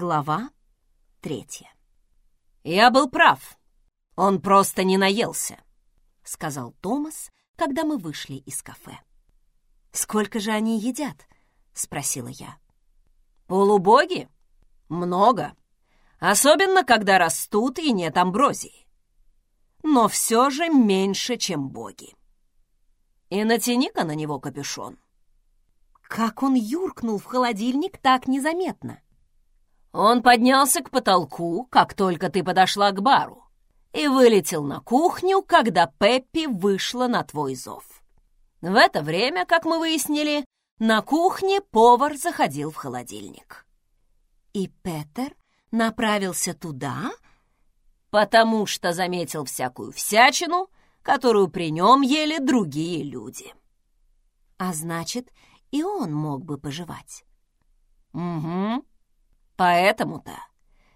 Глава третья. «Я был прав. Он просто не наелся», — сказал Томас, когда мы вышли из кафе. «Сколько же они едят?» — спросила я. «Полубоги? Много. Особенно, когда растут и нет амброзии. Но все же меньше, чем боги. И натяни-ка на него капюшон». Как он юркнул в холодильник так незаметно? Он поднялся к потолку, как только ты подошла к бару, и вылетел на кухню, когда Пеппи вышла на твой зов. В это время, как мы выяснили, на кухне повар заходил в холодильник. И Петер направился туда, потому что заметил всякую всячину, которую при нем ели другие люди. А значит, и он мог бы пожевать. Угу. Поэтому-то,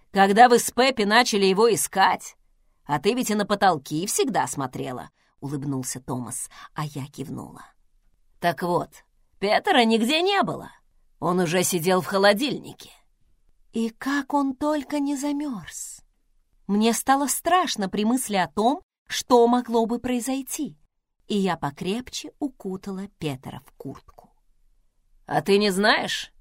когда вы с Пеппи начали его искать, а ты ведь и на потолки всегда смотрела, — улыбнулся Томас, а я кивнула. Так вот, Петера нигде не было. Он уже сидел в холодильнике. И как он только не замерз. Мне стало страшно при мысли о том, что могло бы произойти, и я покрепче укутала Петера в куртку. «А ты не знаешь,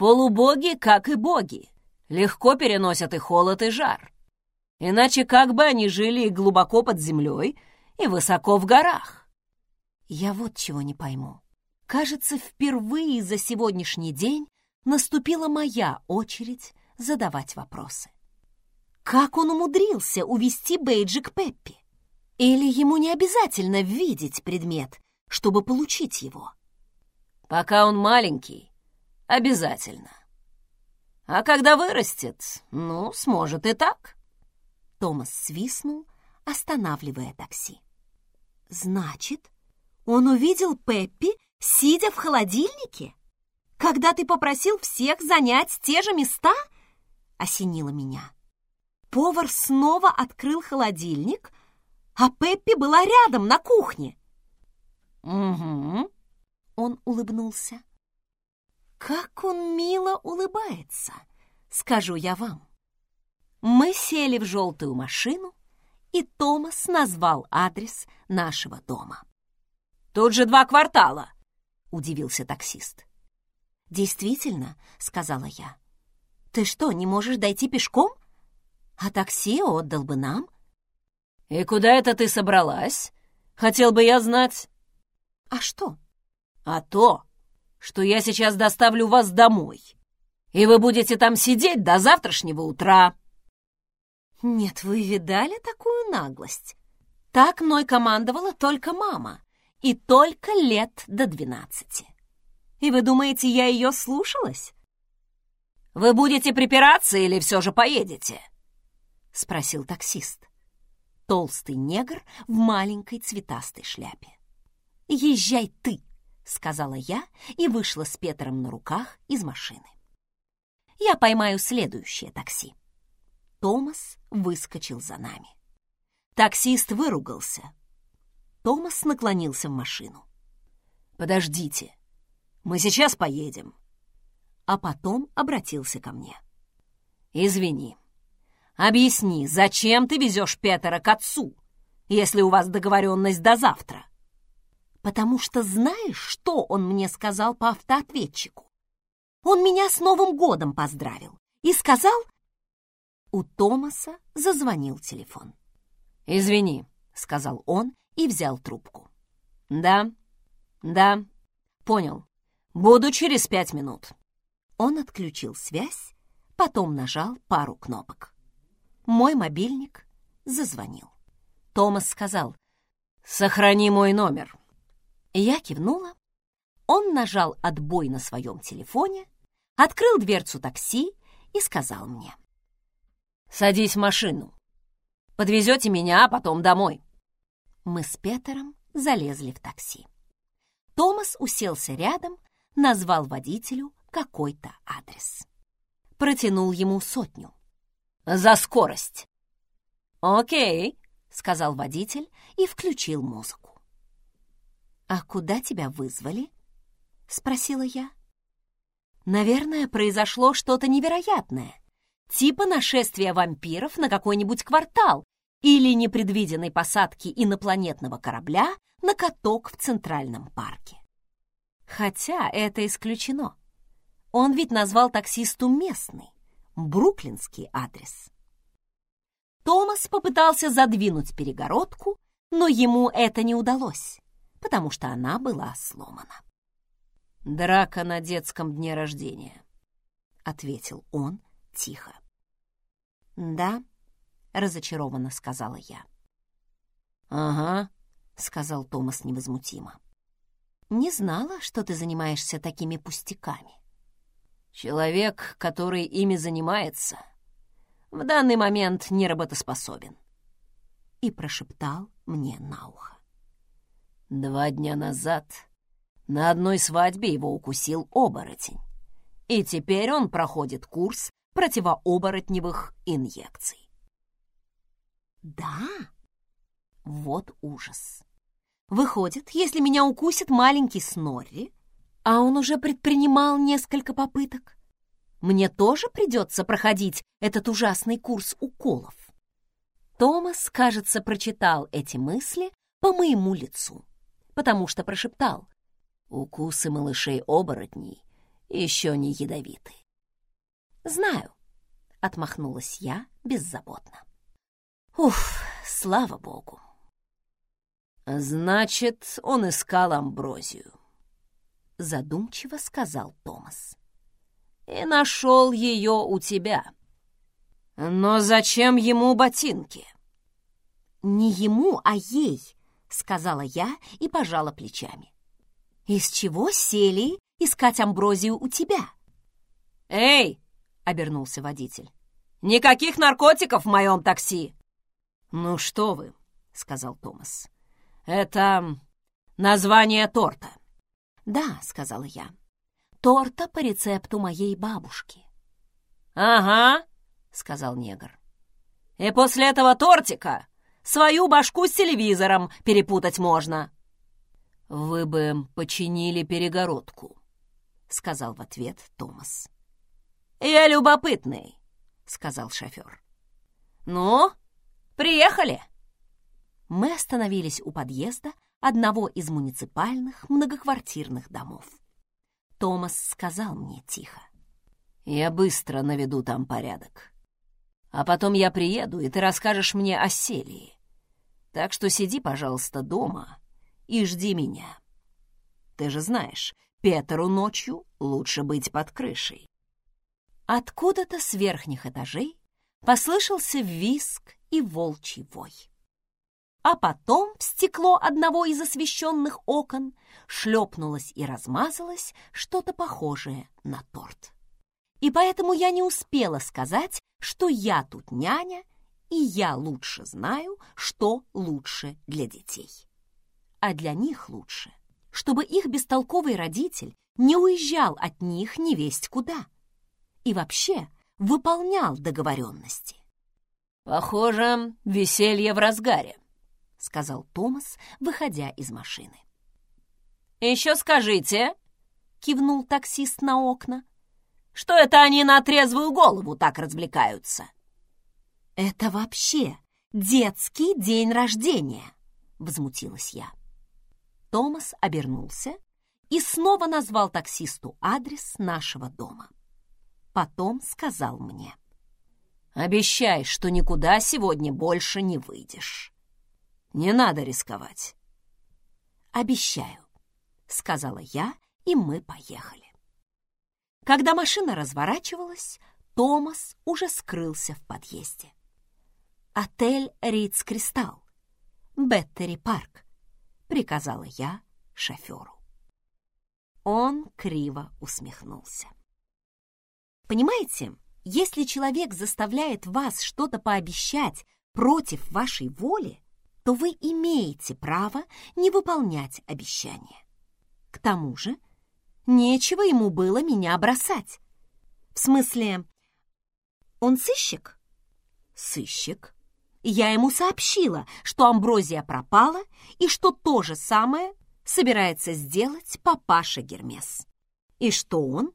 Полубоги, как и боги, легко переносят и холод, и жар. Иначе как бы они жили и глубоко под землей, и высоко в горах? Я вот чего не пойму. Кажется, впервые за сегодняшний день наступила моя очередь задавать вопросы. Как он умудрился увести Бейджик Пеппи? Или ему не обязательно видеть предмет, чтобы получить его? Пока он маленький, Обязательно. А когда вырастет, ну, сможет и так. Томас свистнул, останавливая такси. Значит, он увидел Пеппи, сидя в холодильнике? Когда ты попросил всех занять те же места? Осенило меня. Повар снова открыл холодильник, а Пеппи была рядом на кухне. «Угу», — он улыбнулся. Как он мило улыбается, скажу я вам. Мы сели в желтую машину, и Томас назвал адрес нашего дома. «Тут же два квартала!» — удивился таксист. «Действительно», — сказала я. «Ты что, не можешь дойти пешком? А такси отдал бы нам». «И куда это ты собралась? Хотел бы я знать». «А что?» «А то, что я сейчас доставлю вас домой, и вы будете там сидеть до завтрашнего утра». «Нет, вы видали такую наглость? Так мной командовала только мама, и только лет до двенадцати. И вы думаете, я ее слушалась?» «Вы будете припираться или все же поедете?» — спросил таксист. Толстый негр в маленькой цветастой шляпе. «Езжай ты!» Сказала я и вышла с Петром на руках из машины. Я поймаю следующее такси. Томас выскочил за нами. Таксист выругался. Томас наклонился в машину. «Подождите, мы сейчас поедем». А потом обратился ко мне. «Извини, объясни, зачем ты везешь Петера к отцу, если у вас договоренность до завтра?» Потому что знаешь, что он мне сказал по автоответчику? Он меня с Новым годом поздравил и сказал... У Томаса зазвонил телефон. «Извини», — сказал он и взял трубку. «Да, да, понял. Буду через пять минут». Он отключил связь, потом нажал пару кнопок. Мой мобильник зазвонил. Томас сказал, «Сохрани мой номер». Я кивнула. Он нажал отбой на своем телефоне, открыл дверцу такси и сказал мне. «Садись в машину. Подвезете меня, а потом домой». Мы с Петером залезли в такси. Томас уселся рядом, назвал водителю какой-то адрес. Протянул ему сотню. «За скорость!» «Окей», — сказал водитель и включил музыку. «А куда тебя вызвали?» — спросила я. Наверное, произошло что-то невероятное, типа нашествия вампиров на какой-нибудь квартал или непредвиденной посадки инопланетного корабля на каток в Центральном парке. Хотя это исключено. Он ведь назвал таксисту местный, бруклинский адрес. Томас попытался задвинуть перегородку, но ему это не удалось, потому что она была сломана. «Драка на детском дне рождения», — ответил он тихо. «Да», — разочарованно сказала я. «Ага», — сказал Томас невозмутимо. «Не знала, что ты занимаешься такими пустяками». «Человек, который ими занимается, в данный момент не работоспособен». И прошептал мне на ухо. Два дня назад на одной свадьбе его укусил оборотень, и теперь он проходит курс противооборотневых инъекций. Да? Вот ужас. Выходит, если меня укусит маленький Снорри, а он уже предпринимал несколько попыток, мне тоже придется проходить этот ужасный курс уколов. Томас, кажется, прочитал эти мысли по моему лицу, потому что прошептал «Укусы малышей-оборотней еще не ядовиты». «Знаю», — отмахнулась я беззаботно. «Уф, слава богу». «Значит, он искал амброзию», — задумчиво сказал Томас. «И нашел ее у тебя. Но зачем ему ботинки?» «Не ему, а ей», — сказала я и пожала плечами. «Из чего сели искать амброзию у тебя?» «Эй!» — обернулся водитель. «Никаких наркотиков в моем такси!» «Ну что вы!» — сказал Томас. «Это название торта». «Да», — сказала я. «Торта по рецепту моей бабушки». «Ага», — сказал негр. «И после этого тортика свою башку с телевизором перепутать можно». «Вы бы починили перегородку», — сказал в ответ Томас. «Я любопытный», — сказал шофер. «Ну, приехали?» Мы остановились у подъезда одного из муниципальных многоквартирных домов. Томас сказал мне тихо. «Я быстро наведу там порядок. А потом я приеду, и ты расскажешь мне о Селии. Так что сиди, пожалуйста, дома и жди меня. Ты же знаешь, Петру ночью лучше быть под крышей». Откуда-то с верхних этажей послышался виск и волчий вой а потом в стекло одного из освещенных окон шлепнулось и размазалось что-то похожее на торт. И поэтому я не успела сказать, что я тут няня, и я лучше знаю, что лучше для детей. А для них лучше, чтобы их бестолковый родитель не уезжал от них невесть куда. И вообще выполнял договоренности. «Похоже, веселье в разгаре», — сказал Томас, выходя из машины. «Еще скажите», — кивнул таксист на окна, «что это они на трезвую голову так развлекаются». «Это вообще детский день рождения», — возмутилась я. Томас обернулся и снова назвал таксисту адрес нашего дома. Потом сказал мне. «Обещай, что никуда сегодня больше не выйдешь». Не надо рисковать. Обещаю, сказала я, и мы поехали. Когда машина разворачивалась, Томас уже скрылся в подъезде. «Отель Ридс Кристалл, Беттери Парк», — приказала я шоферу. Он криво усмехнулся. Понимаете, если человек заставляет вас что-то пообещать против вашей воли, то вы имеете право не выполнять обещания. К тому же, нечего ему было меня бросать. В смысле, он сыщик? Сыщик. Я ему сообщила, что амброзия пропала и что то же самое собирается сделать папаша Гермес. И что он?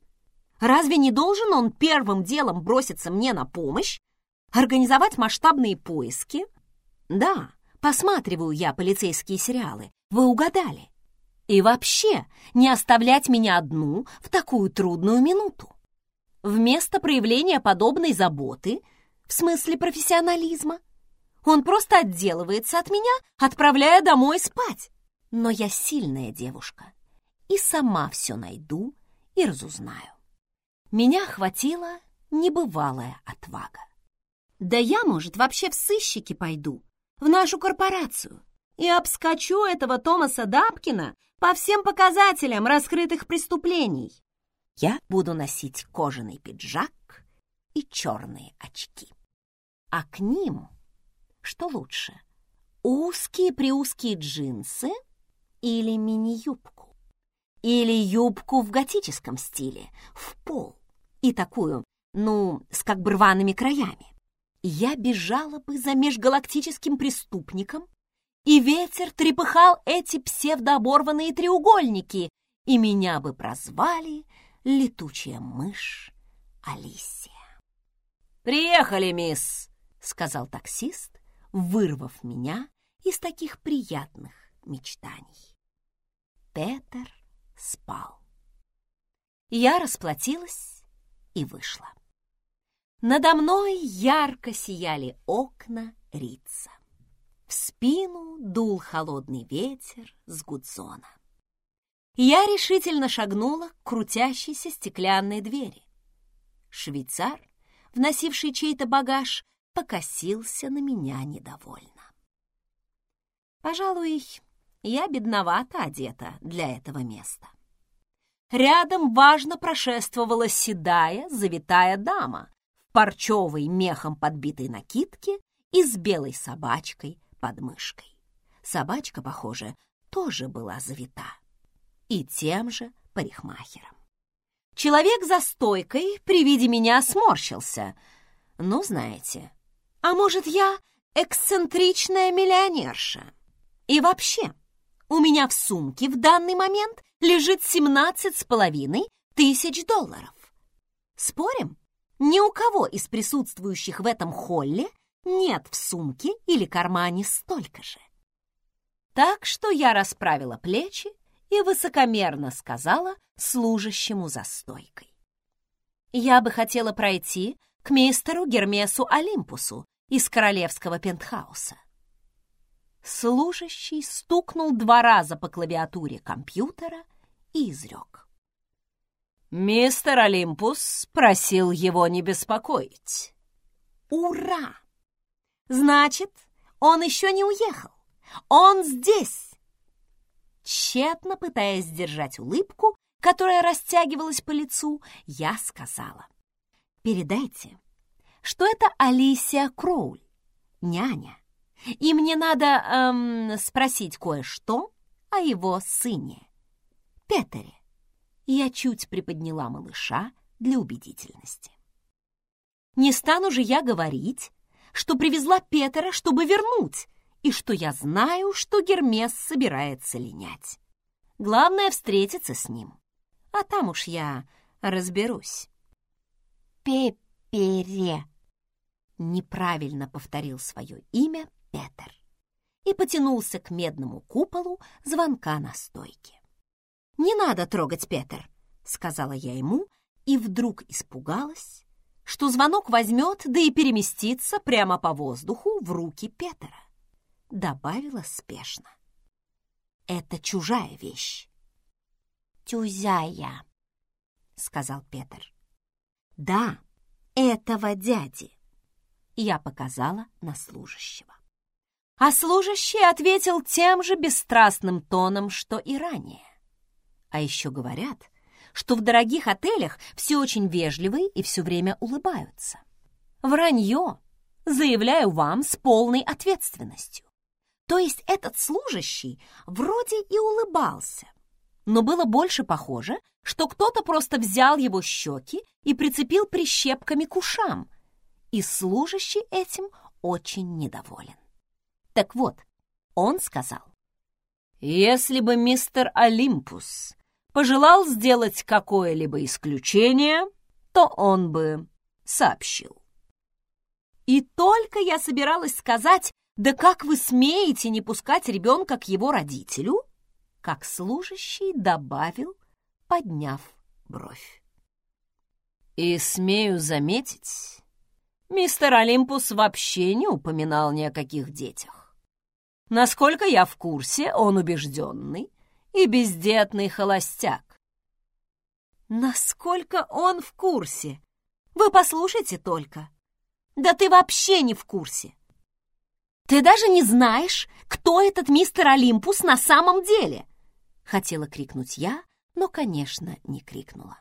Разве не должен он первым делом броситься мне на помощь, организовать масштабные поиски? Да, посматриваю я полицейские сериалы, вы угадали. И вообще не оставлять меня одну в такую трудную минуту. Вместо проявления подобной заботы, в смысле профессионализма, он просто отделывается от меня, отправляя домой спать. Но я сильная девушка и сама все найду и разузнаю. Меня охватила небывалая отвага. Да я, может, вообще в сыщики пойду, в нашу корпорацию, и обскочу этого Томаса Дабкина по всем показателям раскрытых преступлений. Я буду носить кожаный пиджак и черные очки. А к ним, что лучше, узкие-приузкие джинсы или мини-юбку? Или юбку в готическом стиле, в пол, и такую, ну, с как бы рваными краями. Я бежала бы за межгалактическим преступником, и ветер трепыхал эти псевдооборванные треугольники, и меня бы прозвали летучая мышь Алисия. «Приехали, мисс!» — сказал таксист, вырвав меня из таких приятных мечтаний. Петер спал. Я расплатилась и вышла. Надо мной ярко сияли окна Рица. В спину дул холодный ветер с гудзона. Я решительно шагнула к крутящейся стеклянной двери. Швейцар, вносивший чей-то багаж, покосился на меня недовольно. Пожалуй, я бедновато одета для этого места. Рядом важно прошествовала седая, завитая дама в парчевой мехом подбитой накидке и с белой собачкой под мышкой. Собачка, похоже, тоже была завита. И тем же парикмахером. Человек за стойкой при виде меня сморщился. Ну, знаете, а может, я эксцентричная миллионерша? И вообще, у меня в сумке в данный момент лежит семнадцать с половиной тысяч долларов. Спорим? Ни у кого из присутствующих в этом холле нет в сумке или кармане столько же. Так что я расправила плечи и высокомерно сказала служащему за стойкой. Я бы хотела пройти к мистеру Гермесу Олимпусу из королевского пентхауса. Служащий стукнул два раза по клавиатуре компьютера и изрек. Мистер Олимпус просил его не беспокоить. Ура! Значит, он еще не уехал. Он здесь. Тщетно пытаясь сдержать улыбку, которая растягивалась по лицу, я сказала. Передайте, что это Алисия Кроуль, няня и мне надо эм, спросить кое-что о его сыне, Петере. Я чуть приподняла малыша для убедительности. Не стану же я говорить, что привезла Петера, чтобы вернуть, и что я знаю, что Гермес собирается линять. Главное — встретиться с ним, а там уж я разберусь. Пепере неправильно повторил свое имя Петер и потянулся к медному куполу звонка на стойке. «Не надо трогать, Петер», — сказала я ему, и вдруг испугалась, что звонок возьмет, да и переместится прямо по воздуху в руки Петера. Добавила спешно. «Это чужая вещь». «Тюзяя», — сказал Петер. «Да, этого дяди». Я показала на служащего. А служащий ответил тем же бесстрастным тоном, что и ранее. А еще говорят, что в дорогих отелях все очень вежливые и все время улыбаются. Вранье, заявляю вам с полной ответственностью. То есть этот служащий вроде и улыбался, но было больше похоже, что кто-то просто взял его щеки и прицепил прищепками к ушам, и служащий этим очень недоволен. Так вот, он сказал, «Если бы мистер Олимпус пожелал сделать какое-либо исключение, то он бы сообщил. И только я собиралась сказать, да как вы смеете не пускать ребенка к его родителю, как служащий добавил, подняв бровь. И смею заметить, мистер Олимпус вообще не упоминал ни о каких детях. Насколько я в курсе, он убежденный и бездетный холостяк. Насколько он в курсе? Вы послушайте только. Да ты вообще не в курсе. Ты даже не знаешь, кто этот мистер Олимпус на самом деле. Хотела крикнуть я, но, конечно, не крикнула.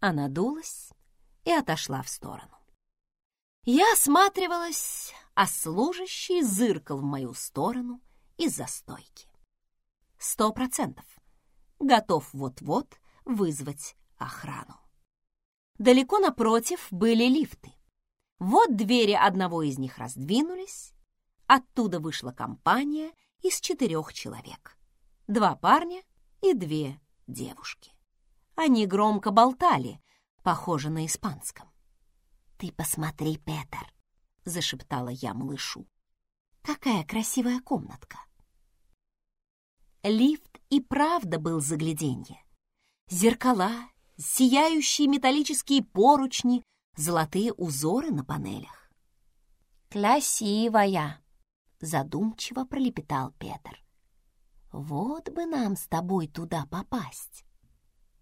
Она дулась и отошла в сторону. Я осматривалась, а служащий зыркал в мою сторону из-за стойки. Сто процентов. Готов вот-вот вызвать охрану. Далеко напротив были лифты. Вот двери одного из них раздвинулись. Оттуда вышла компания из четырех человек. Два парня и две девушки. Они громко болтали, похоже на испанском. «Ты посмотри, Петер», — зашептала я малышу. «Какая красивая комнатка!» Лифт и правда был загляденье. Зеркала, сияющие металлические поручни, золотые узоры на панелях. «Красивая!» — задумчиво пролепетал Петр. «Вот бы нам с тобой туда попасть!»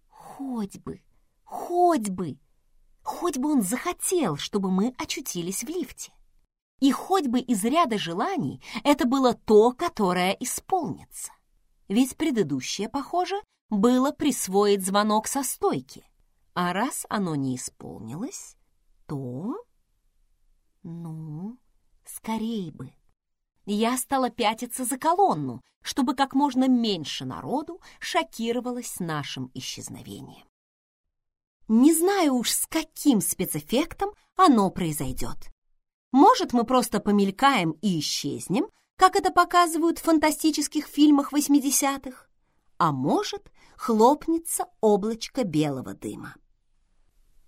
«Хоть бы, хоть бы! Хоть бы он захотел, чтобы мы очутились в лифте!» И хоть бы из ряда желаний это было то, которое исполнится. Ведь предыдущее, похоже, было присвоить звонок со стойки. А раз оно не исполнилось, то... Ну, скорей бы. Я стала пятиться за колонну, чтобы как можно меньше народу шокировалось нашим исчезновением. Не знаю уж, с каким спецэффектом оно произойдет. Может, мы просто помелькаем и исчезнем, как это показывают в фантастических фильмах 80-х, а может, хлопнется облачко белого дыма.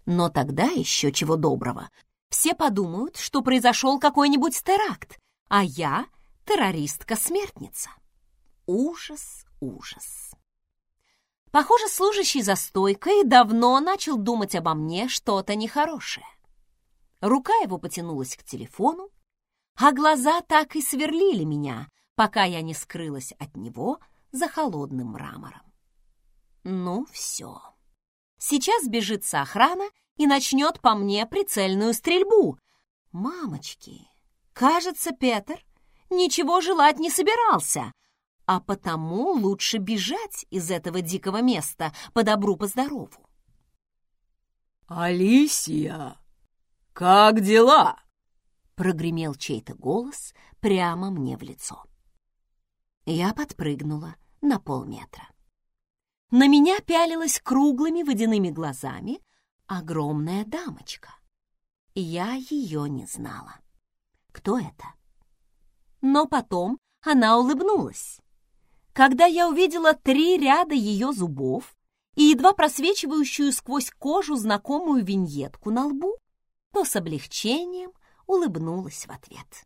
Но тогда еще чего доброго. Все подумают, что произошел какой-нибудь теракт, а я террористка-смертница. Ужас, ужас. Похоже, служащий за стойкой давно начал думать обо мне что-то нехорошее. Рука его потянулась к телефону, а глаза так и сверлили меня, пока я не скрылась от него за холодным мрамором. Ну, все. Сейчас бежится охрана и начнет по мне прицельную стрельбу. Мамочки, кажется, Петр ничего желать не собирался, а потому лучше бежать из этого дикого места по добру, по здорову. «Алисия, как дела?» Прогремел чей-то голос прямо мне в лицо. Я подпрыгнула на полметра. На меня пялилась круглыми водяными глазами огромная дамочка. Я ее не знала. Кто это? Но потом она улыбнулась. Когда я увидела три ряда ее зубов и едва просвечивающую сквозь кожу знакомую виньетку на лбу, то с облегчением улыбнулась в ответ.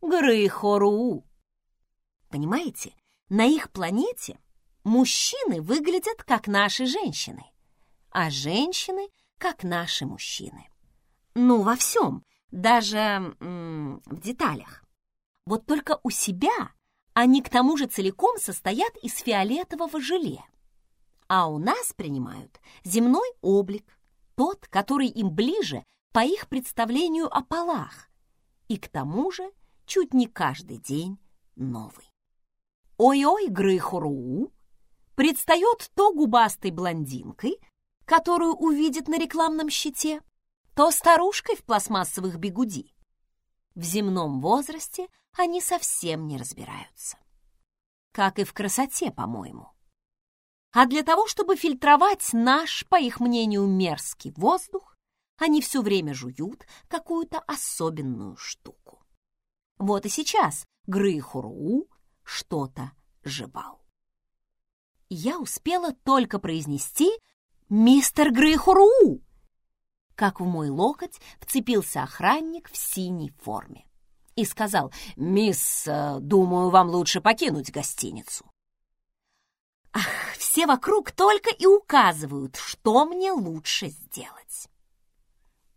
Грыхору! Понимаете, на их планете мужчины выглядят как наши женщины, а женщины как наши мужчины. Ну, во всем, даже м -м, в деталях. Вот только у себя они к тому же целиком состоят из фиолетового желе. А у нас принимают земной облик, тот, который им ближе по их представлению о полах, и к тому же чуть не каждый день новый. Ой-ой, Грыхуру предстает то губастой блондинкой, которую увидит на рекламном щите, то старушкой в пластмассовых бегуди. В земном возрасте они совсем не разбираются. Как и в красоте, по-моему. А для того, чтобы фильтровать наш, по их мнению, мерзкий воздух, они все время жуют какую-то особенную штуку. Вот и сейчас Грыхуру что-то жевал. я успела только произнести «Мистер Грейхуру!» как в мой локоть вцепился охранник в синей форме и сказал «Мисс, э, думаю, вам лучше покинуть гостиницу». Ах, все вокруг только и указывают, что мне лучше сделать.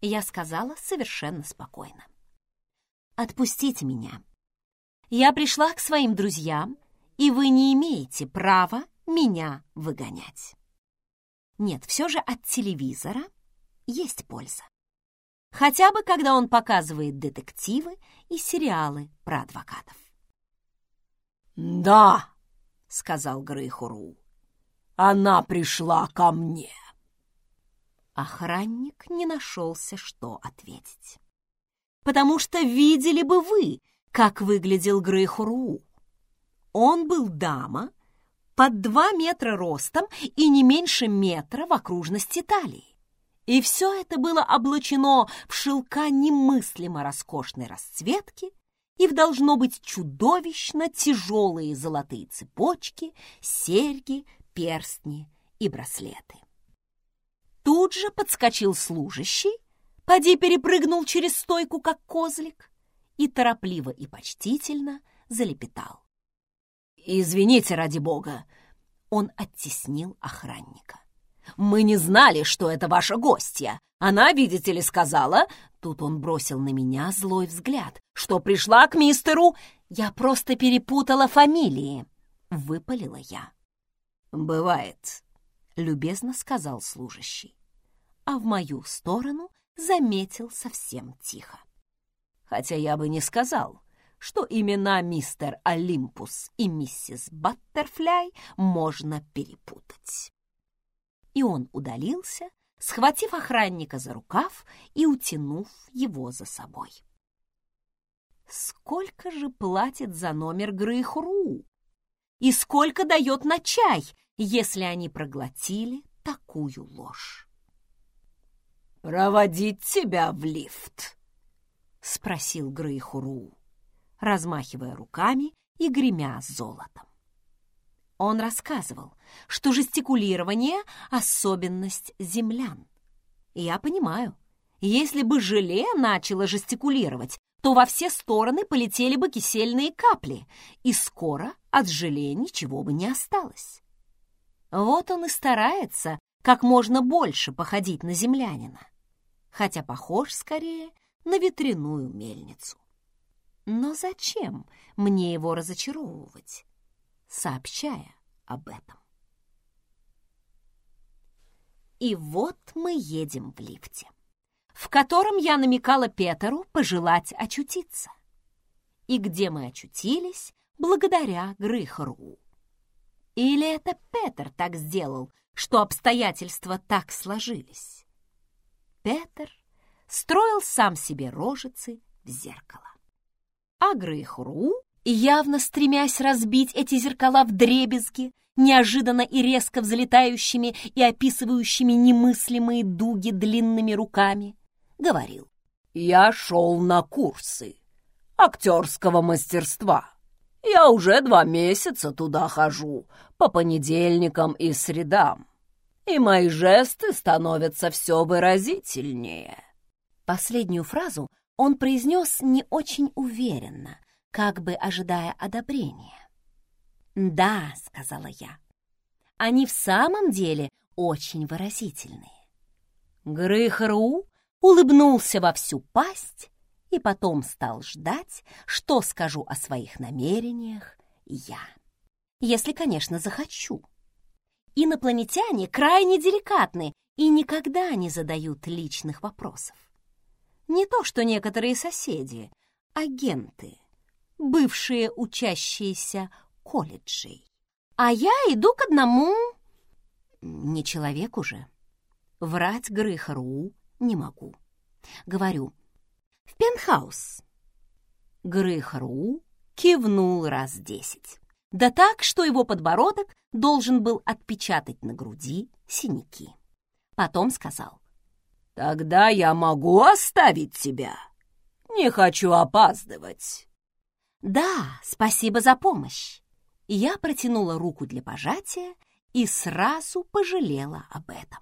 Я сказала совершенно спокойно. «Отпустите меня. Я пришла к своим друзьям, и вы не имеете права меня выгонять. Нет, все же от телевизора есть польза. Хотя бы, когда он показывает детективы и сериалы про адвокатов. «Да», — сказал Грейхуру, — «она пришла ко мне». Охранник не нашелся, что ответить. «Потому что видели бы вы, как выглядел Грейхуру. Он был дама, под два метра ростом и не меньше метра в окружности талии. И все это было облачено в шелка немыслимо роскошной расцветки и в должно быть чудовищно тяжелые золотые цепочки, серьги, перстни и браслеты. Тут же подскочил служащий, поди перепрыгнул через стойку, как козлик, и торопливо и почтительно залепетал. «Извините, ради бога!» Он оттеснил охранника. «Мы не знали, что это ваша гостья. Она, видите ли, сказала...» Тут он бросил на меня злой взгляд. «Что пришла к мистеру...» «Я просто перепутала фамилии», — выпалила я. «Бывает», — любезно сказал служащий. А в мою сторону заметил совсем тихо. Хотя я бы не сказал, что имена мистер Олимпус и миссис Баттерфляй можно перепутать. И он удалился, схватив охранника за рукав и утянув его за собой. Сколько же платит за номер Грейхру? И сколько дает на чай, если они проглотили такую ложь? «Проводить тебя в лифт?» — спросил Грейхуру размахивая руками и гремя золотом. Он рассказывал, что жестикулирование — особенность землян. Я понимаю, если бы желе начало жестикулировать, то во все стороны полетели бы кисельные капли, и скоро от желе ничего бы не осталось. Вот он и старается как можно больше походить на землянина, хотя похож скорее на ветряную мельницу. Но зачем мне его разочаровывать, сообщая об этом? И вот мы едем в лифте, в котором я намекала Петеру пожелать очутиться. И где мы очутились благодаря Грыхару. Или это Петер так сделал, что обстоятельства так сложились? Петер строил сам себе рожицы в зеркало а Грейхру, явно стремясь разбить эти зеркала в дребезги, неожиданно и резко взлетающими и описывающими немыслимые дуги длинными руками, говорил. «Я шел на курсы актерского мастерства. Я уже два месяца туда хожу, по понедельникам и средам, и мои жесты становятся все выразительнее». Последнюю фразу он произнес не очень уверенно, как бы ожидая одобрения. «Да», — сказала я, — «они в самом деле очень выразительные». Грыхару улыбнулся во всю пасть и потом стал ждать, что скажу о своих намерениях я. Если, конечно, захочу. Инопланетяне крайне деликатны и никогда не задают личных вопросов. Не то что некоторые соседи, агенты, бывшие учащиеся колледжей. А я иду к одному... Не человек уже. Врать Грыхару не могу. Говорю, в пентхаус. Грыхару кивнул раз десять. Да так, что его подбородок должен был отпечатать на груди синяки. Потом сказал, Тогда я могу оставить тебя. Не хочу опаздывать. Да, спасибо за помощь. Я протянула руку для пожатия, и сразу пожалела об этом.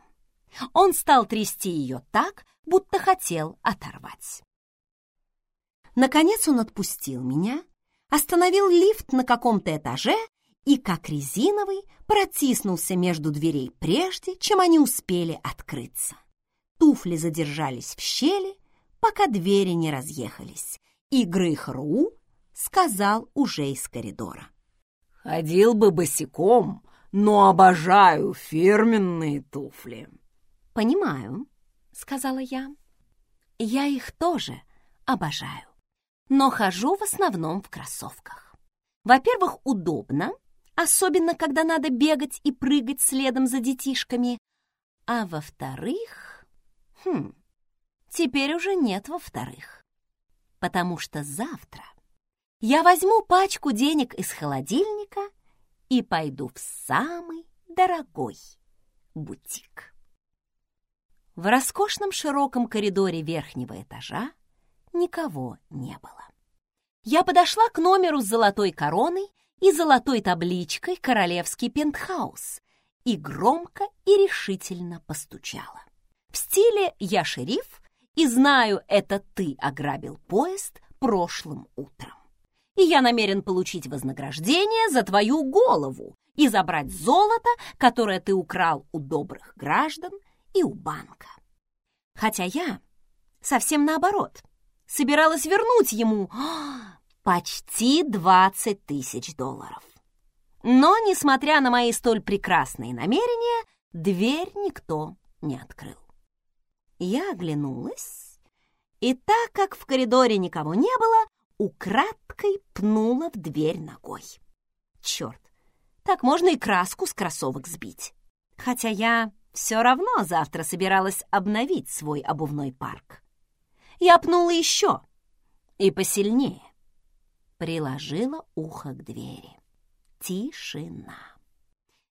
Он стал трясти ее так, будто хотел оторвать. Наконец он отпустил меня, остановил лифт на каком-то этаже и, как резиновый, протиснулся между дверей прежде, чем они успели открыться. Туфли задержались в щели, пока двери не разъехались, и Грейхру сказал уже из коридора. «Ходил бы босиком, но обожаю фирменные туфли». «Понимаю», — сказала я. «Я их тоже обожаю, но хожу в основном в кроссовках. Во-первых, удобно, особенно когда надо бегать и прыгать следом за детишками, а во-вторых... Хм, теперь уже нет во-вторых, потому что завтра я возьму пачку денег из холодильника и пойду в самый дорогой бутик. В роскошном широком коридоре верхнего этажа никого не было. Я подошла к номеру с золотой короной и золотой табличкой «Королевский пентхаус» и громко и решительно постучала. В стиле «Я шериф» и знаю, это ты ограбил поезд прошлым утром и я намерен получить вознаграждение за твою голову и забрать золото, которое ты украл у добрых граждан и у банка. Хотя я совсем наоборот, собиралась вернуть ему почти 20 тысяч долларов. Но, несмотря на мои столь прекрасные намерения, дверь никто не открыл. Я оглянулась, и так как в коридоре никого не было, украдкой пнула в дверь ногой. Черт, так можно и краску с кроссовок сбить. Хотя я все равно завтра собиралась обновить свой обувной парк. Я пнула еще и посильнее. Приложила ухо к двери. Тишина.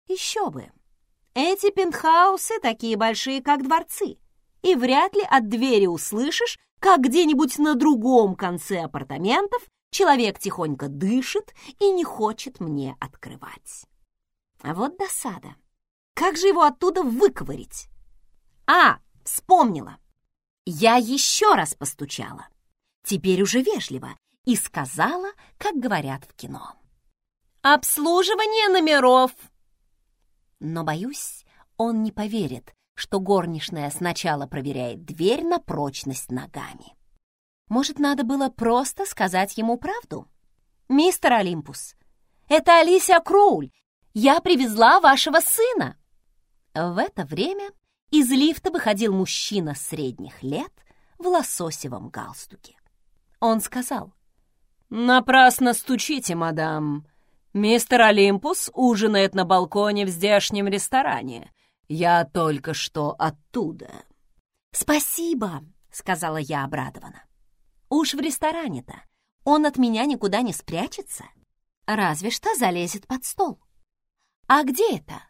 Еще бы. Эти пентхаусы такие большие, как дворцы, и вряд ли от двери услышишь, как где-нибудь на другом конце апартаментов человек тихонько дышит и не хочет мне открывать. А вот досада. Как же его оттуда выковырить? А, вспомнила. Я еще раз постучала. Теперь уже вежливо. И сказала, как говорят в кино. «Обслуживание номеров!» Но, боюсь, он не поверит, что горничная сначала проверяет дверь на прочность ногами. Может, надо было просто сказать ему правду? «Мистер Олимпус, это Алисия Кроуль. Я привезла вашего сына!» В это время из лифта выходил мужчина средних лет в лососевом галстуке. Он сказал, «Напрасно стучите, мадам. Мистер Олимпус ужинает на балконе в здешнем ресторане. Я только что оттуда». «Спасибо», — сказала я обрадованно. «Уж в ресторане-то он от меня никуда не спрячется, разве что залезет под стол». «А где это?»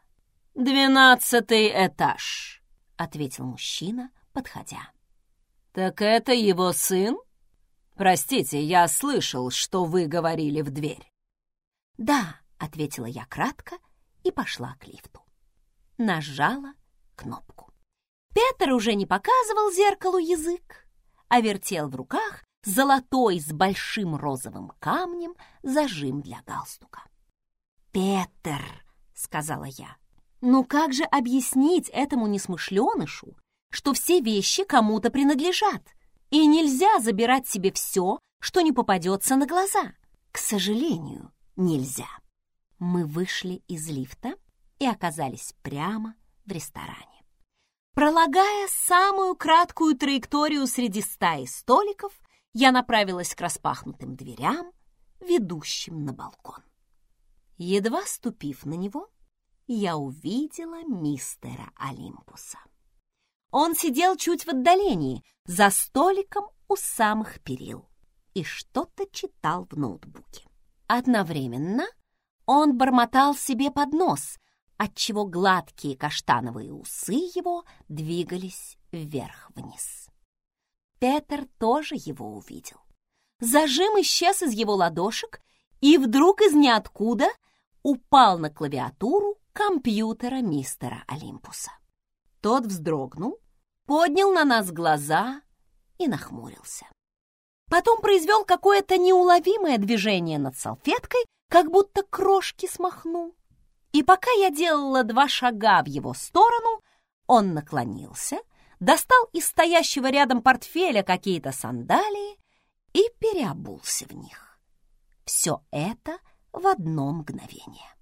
«Двенадцатый этаж», — ответил мужчина, подходя. «Так это его сын? Простите, я слышал, что вы говорили в дверь». «Да», — ответила я кратко и пошла к лифту нажала кнопку. Петр уже не показывал зеркалу язык, а вертел в руках золотой с большим розовым камнем зажим для галстука. «Петр», — сказала я, — «ну как же объяснить этому несмышленышу, что все вещи кому-то принадлежат, и нельзя забирать себе все, что не попадется на глаза? К сожалению, нельзя». Мы вышли из лифта и оказались прямо в ресторане. Пролагая самую краткую траекторию среди стаи столиков, я направилась к распахнутым дверям, ведущим на балкон. Едва ступив на него, я увидела мистера Олимпуса. Он сидел чуть в отдалении, за столиком у самых перил, и что-то читал в ноутбуке. Одновременно он бормотал себе под нос, отчего гладкие каштановые усы его двигались вверх-вниз. Петер тоже его увидел. Зажим исчез из его ладошек и вдруг из ниоткуда упал на клавиатуру компьютера мистера Олимпуса. Тот вздрогнул, поднял на нас глаза и нахмурился. Потом произвел какое-то неуловимое движение над салфеткой, как будто крошки смахнул. И пока я делала два шага в его сторону, он наклонился, достал из стоящего рядом портфеля какие-то сандалии и переобулся в них. Все это в одно мгновение.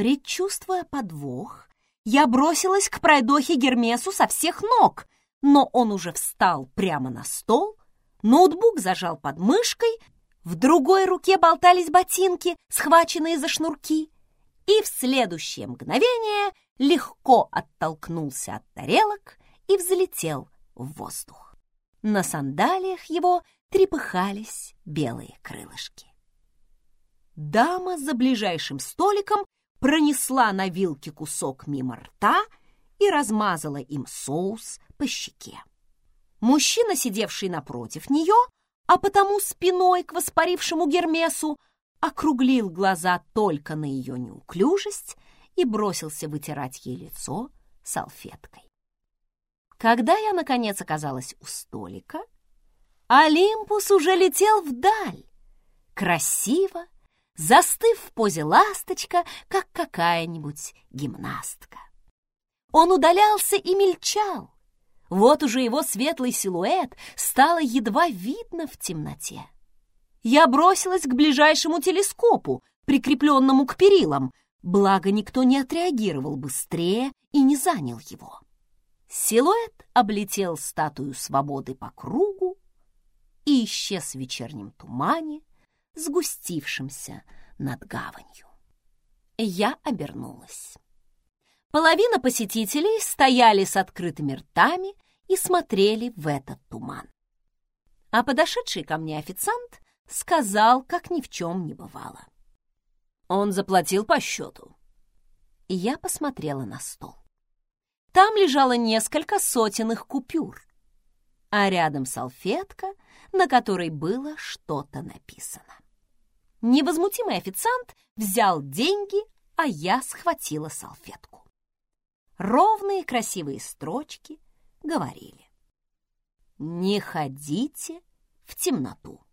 Предчувствуя подвох, я бросилась к пройдохе Гермесу со всех ног, но он уже встал прямо на стол, ноутбук зажал под мышкой, в другой руке болтались ботинки, схваченные за шнурки, и в следующее мгновение легко оттолкнулся от тарелок и взлетел в воздух. На сандалиях его трепыхались белые крылышки. Дама за ближайшим столиком пронесла на вилке кусок мимо рта и размазала им соус по щеке. Мужчина, сидевший напротив нее, а потому спиной к воспарившему Гермесу, округлил глаза только на ее неуклюжесть и бросился вытирать ей лицо салфеткой. Когда я, наконец, оказалась у столика, Олимпус уже летел вдаль, красиво застыв в позе ласточка, как какая-нибудь гимнастка. Он удалялся и мельчал. Вот уже его светлый силуэт стало едва видно в темноте. Я бросилась к ближайшему телескопу, прикрепленному к перилам, благо никто не отреагировал быстрее и не занял его. Силуэт облетел статую свободы по кругу и исчез в вечернем тумане, сгустившимся над гаванью. Я обернулась. Половина посетителей стояли с открытыми ртами и смотрели в этот туман. А подошедший ко мне официант сказал, как ни в чем не бывало. Он заплатил по счету. Я посмотрела на стол. Там лежало несколько сотенных купюр, а рядом салфетка, на которой было что-то написано. Невозмутимый официант взял деньги, а я схватила салфетку. Ровные красивые строчки говорили. «Не ходите в темноту.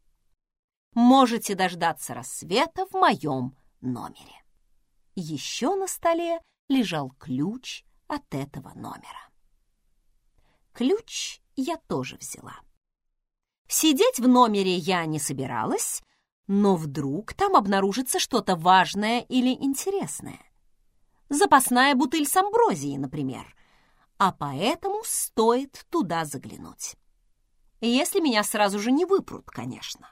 Можете дождаться рассвета в моем номере». Еще на столе лежал ключ от этого номера. Ключ я тоже взяла. Сидеть в номере я не собиралась, но вдруг там обнаружится что-то важное или интересное. Запасная бутыль с амброзией, например. А поэтому стоит туда заглянуть. Если меня сразу же не выпрут, конечно.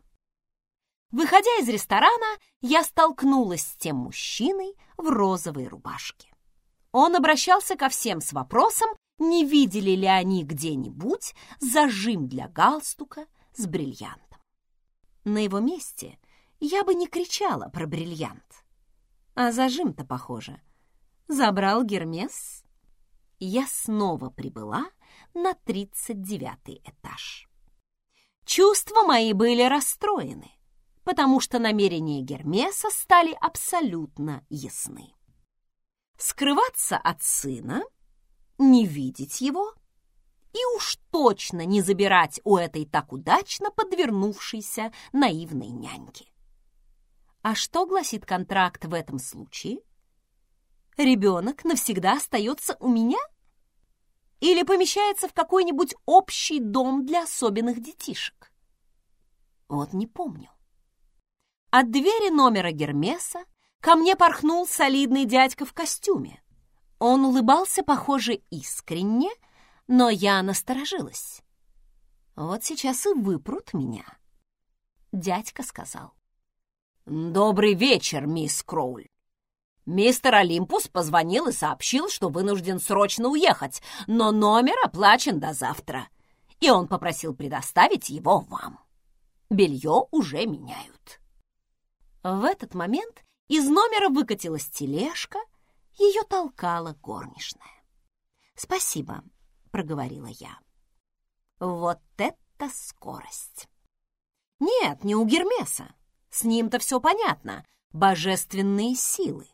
Выходя из ресторана, я столкнулась с тем мужчиной в розовой рубашке. Он обращался ко всем с вопросом, не видели ли они где-нибудь зажим для галстука с бриллиантом. На его месте я бы не кричала про бриллиант. А зажим-то, похоже, забрал Гермес. Я снова прибыла на тридцать девятый этаж. Чувства мои были расстроены, потому что намерения Гермеса стали абсолютно ясны. Скрываться от сына, не видеть его и уж точно не забирать у этой так удачно подвернувшейся наивной няньки. А что гласит контракт в этом случае? Ребенок навсегда остается у меня? Или помещается в какой-нибудь общий дом для особенных детишек? Вот не помню. От двери номера Гермеса ко мне порхнул солидный дядька в костюме. Он улыбался, похоже, искренне, но я насторожилась. Вот сейчас и выпрут меня. Дядька сказал. «Добрый вечер, мисс Кроуль. Мистер Олимпус позвонил и сообщил, что вынужден срочно уехать, но номер оплачен до завтра, и он попросил предоставить его вам. Белье уже меняют». В этот момент из номера выкатилась тележка, ее толкала горничная. «Спасибо», — проговорила я. «Вот это скорость!» «Нет, не у Гермеса. С ним-то все понятно. Божественные силы.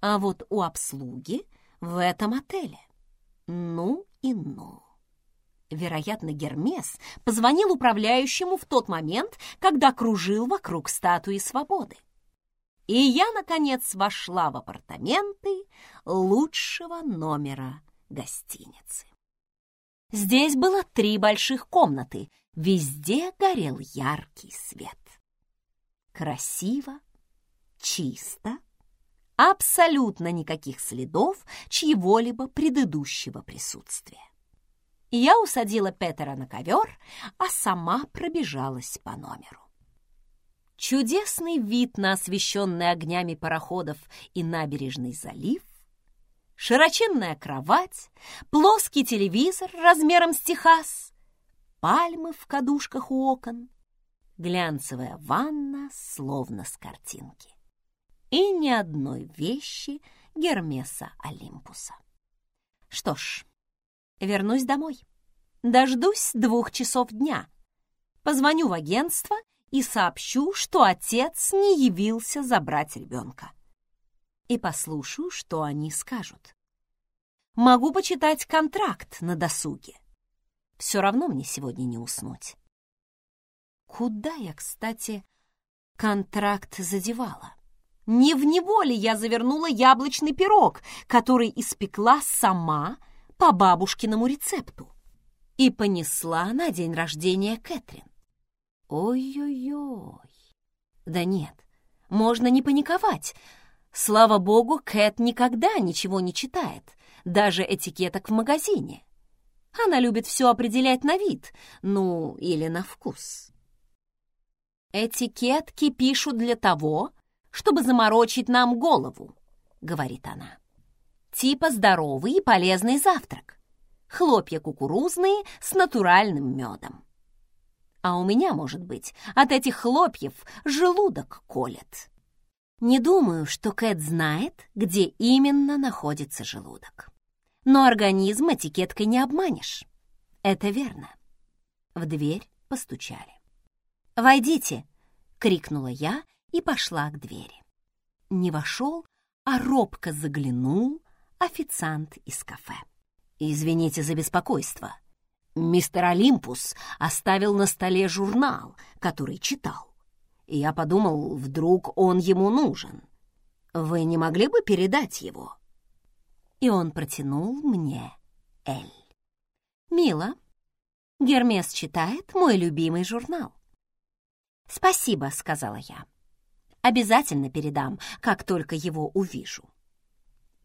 А вот у обслуги в этом отеле. Ну и ну. Вероятно, Гермес позвонил управляющему в тот момент, когда кружил вокруг статуи свободы. И я, наконец, вошла в апартаменты лучшего номера гостиницы. Здесь было три больших комнаты, везде горел яркий свет. Красиво, чисто, абсолютно никаких следов чьего-либо предыдущего присутствия. Я усадила Петера на ковер, а сама пробежалась по номеру. Чудесный вид на освещенный огнями пароходов и набережный залив, широченная кровать, плоский телевизор размером с Техас, пальмы в кадушках у окон, глянцевая ванна, словно с картинки. И ни одной вещи Гермеса Олимпуса. Что ж, вернусь домой. Дождусь двух часов дня. Позвоню в агентство и сообщу, что отец не явился забрать ребенка. И послушаю, что они скажут. Могу почитать контракт на досуге. Все равно мне сегодня не уснуть. Куда я, кстати, контракт задевала? Не в неволе я завернула яблочный пирог, который испекла сама по бабушкиному рецепту и понесла на день рождения Кэтрин. Ой-ой-ой. Да нет, можно не паниковать. Слава богу, Кэт никогда ничего не читает, даже этикеток в магазине. Она любит все определять на вид, ну, или на вкус. «Этикетки пишут для того, чтобы заморочить нам голову», — говорит она. «Типа здоровый и полезный завтрак. Хлопья кукурузные с натуральным медом. А у меня, может быть, от этих хлопьев желудок колет». Не думаю, что Кэт знает, где именно находится желудок. Но организм этикеткой не обманешь. Это верно. В дверь постучали. «Войдите!» — крикнула я и пошла к двери. Не вошел, а робко заглянул официант из кафе. «Извините за беспокойство. Мистер Олимпус оставил на столе журнал, который читал. И я подумал, вдруг он ему нужен. Вы не могли бы передать его?» и он протянул мне Эль. «Мило. Гермес читает мой любимый журнал». «Спасибо», — сказала я. «Обязательно передам, как только его увижу».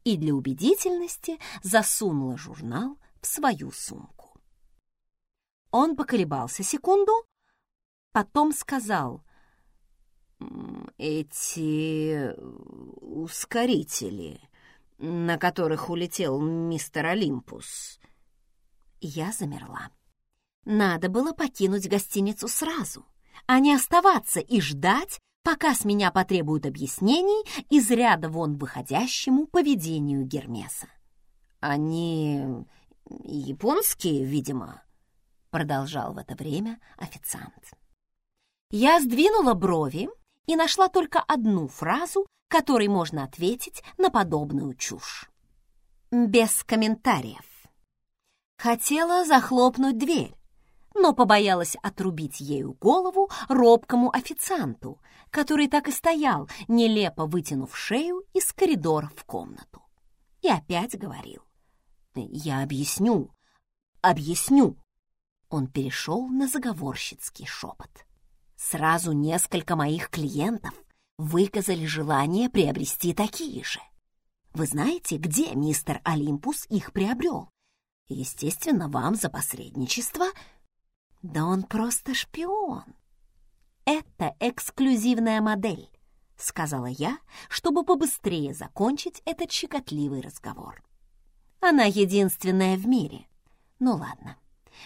И для убедительности засунула журнал в свою сумку. Он поколебался секунду, потом сказал, «Эти ускорители на которых улетел мистер Олимпус. Я замерла. Надо было покинуть гостиницу сразу, а не оставаться и ждать, пока с меня потребуют объяснений из ряда вон выходящему поведению Гермеса. «Они японские, видимо», — продолжал в это время официант. Я сдвинула брови и нашла только одну фразу, которой можно ответить на подобную чушь. Без комментариев. Хотела захлопнуть дверь, но побоялась отрубить ею голову робкому официанту, который так и стоял, нелепо вытянув шею из коридора в комнату. И опять говорил. «Я объясню, объясню». Он перешел на заговорщицкий шепот. Сразу несколько моих клиентов выказали желание приобрести такие же. Вы знаете, где мистер Олимпус их приобрел? Естественно, вам за посредничество. Да он просто шпион. Это эксклюзивная модель, сказала я, чтобы побыстрее закончить этот щекотливый разговор. Она единственная в мире. Ну ладно,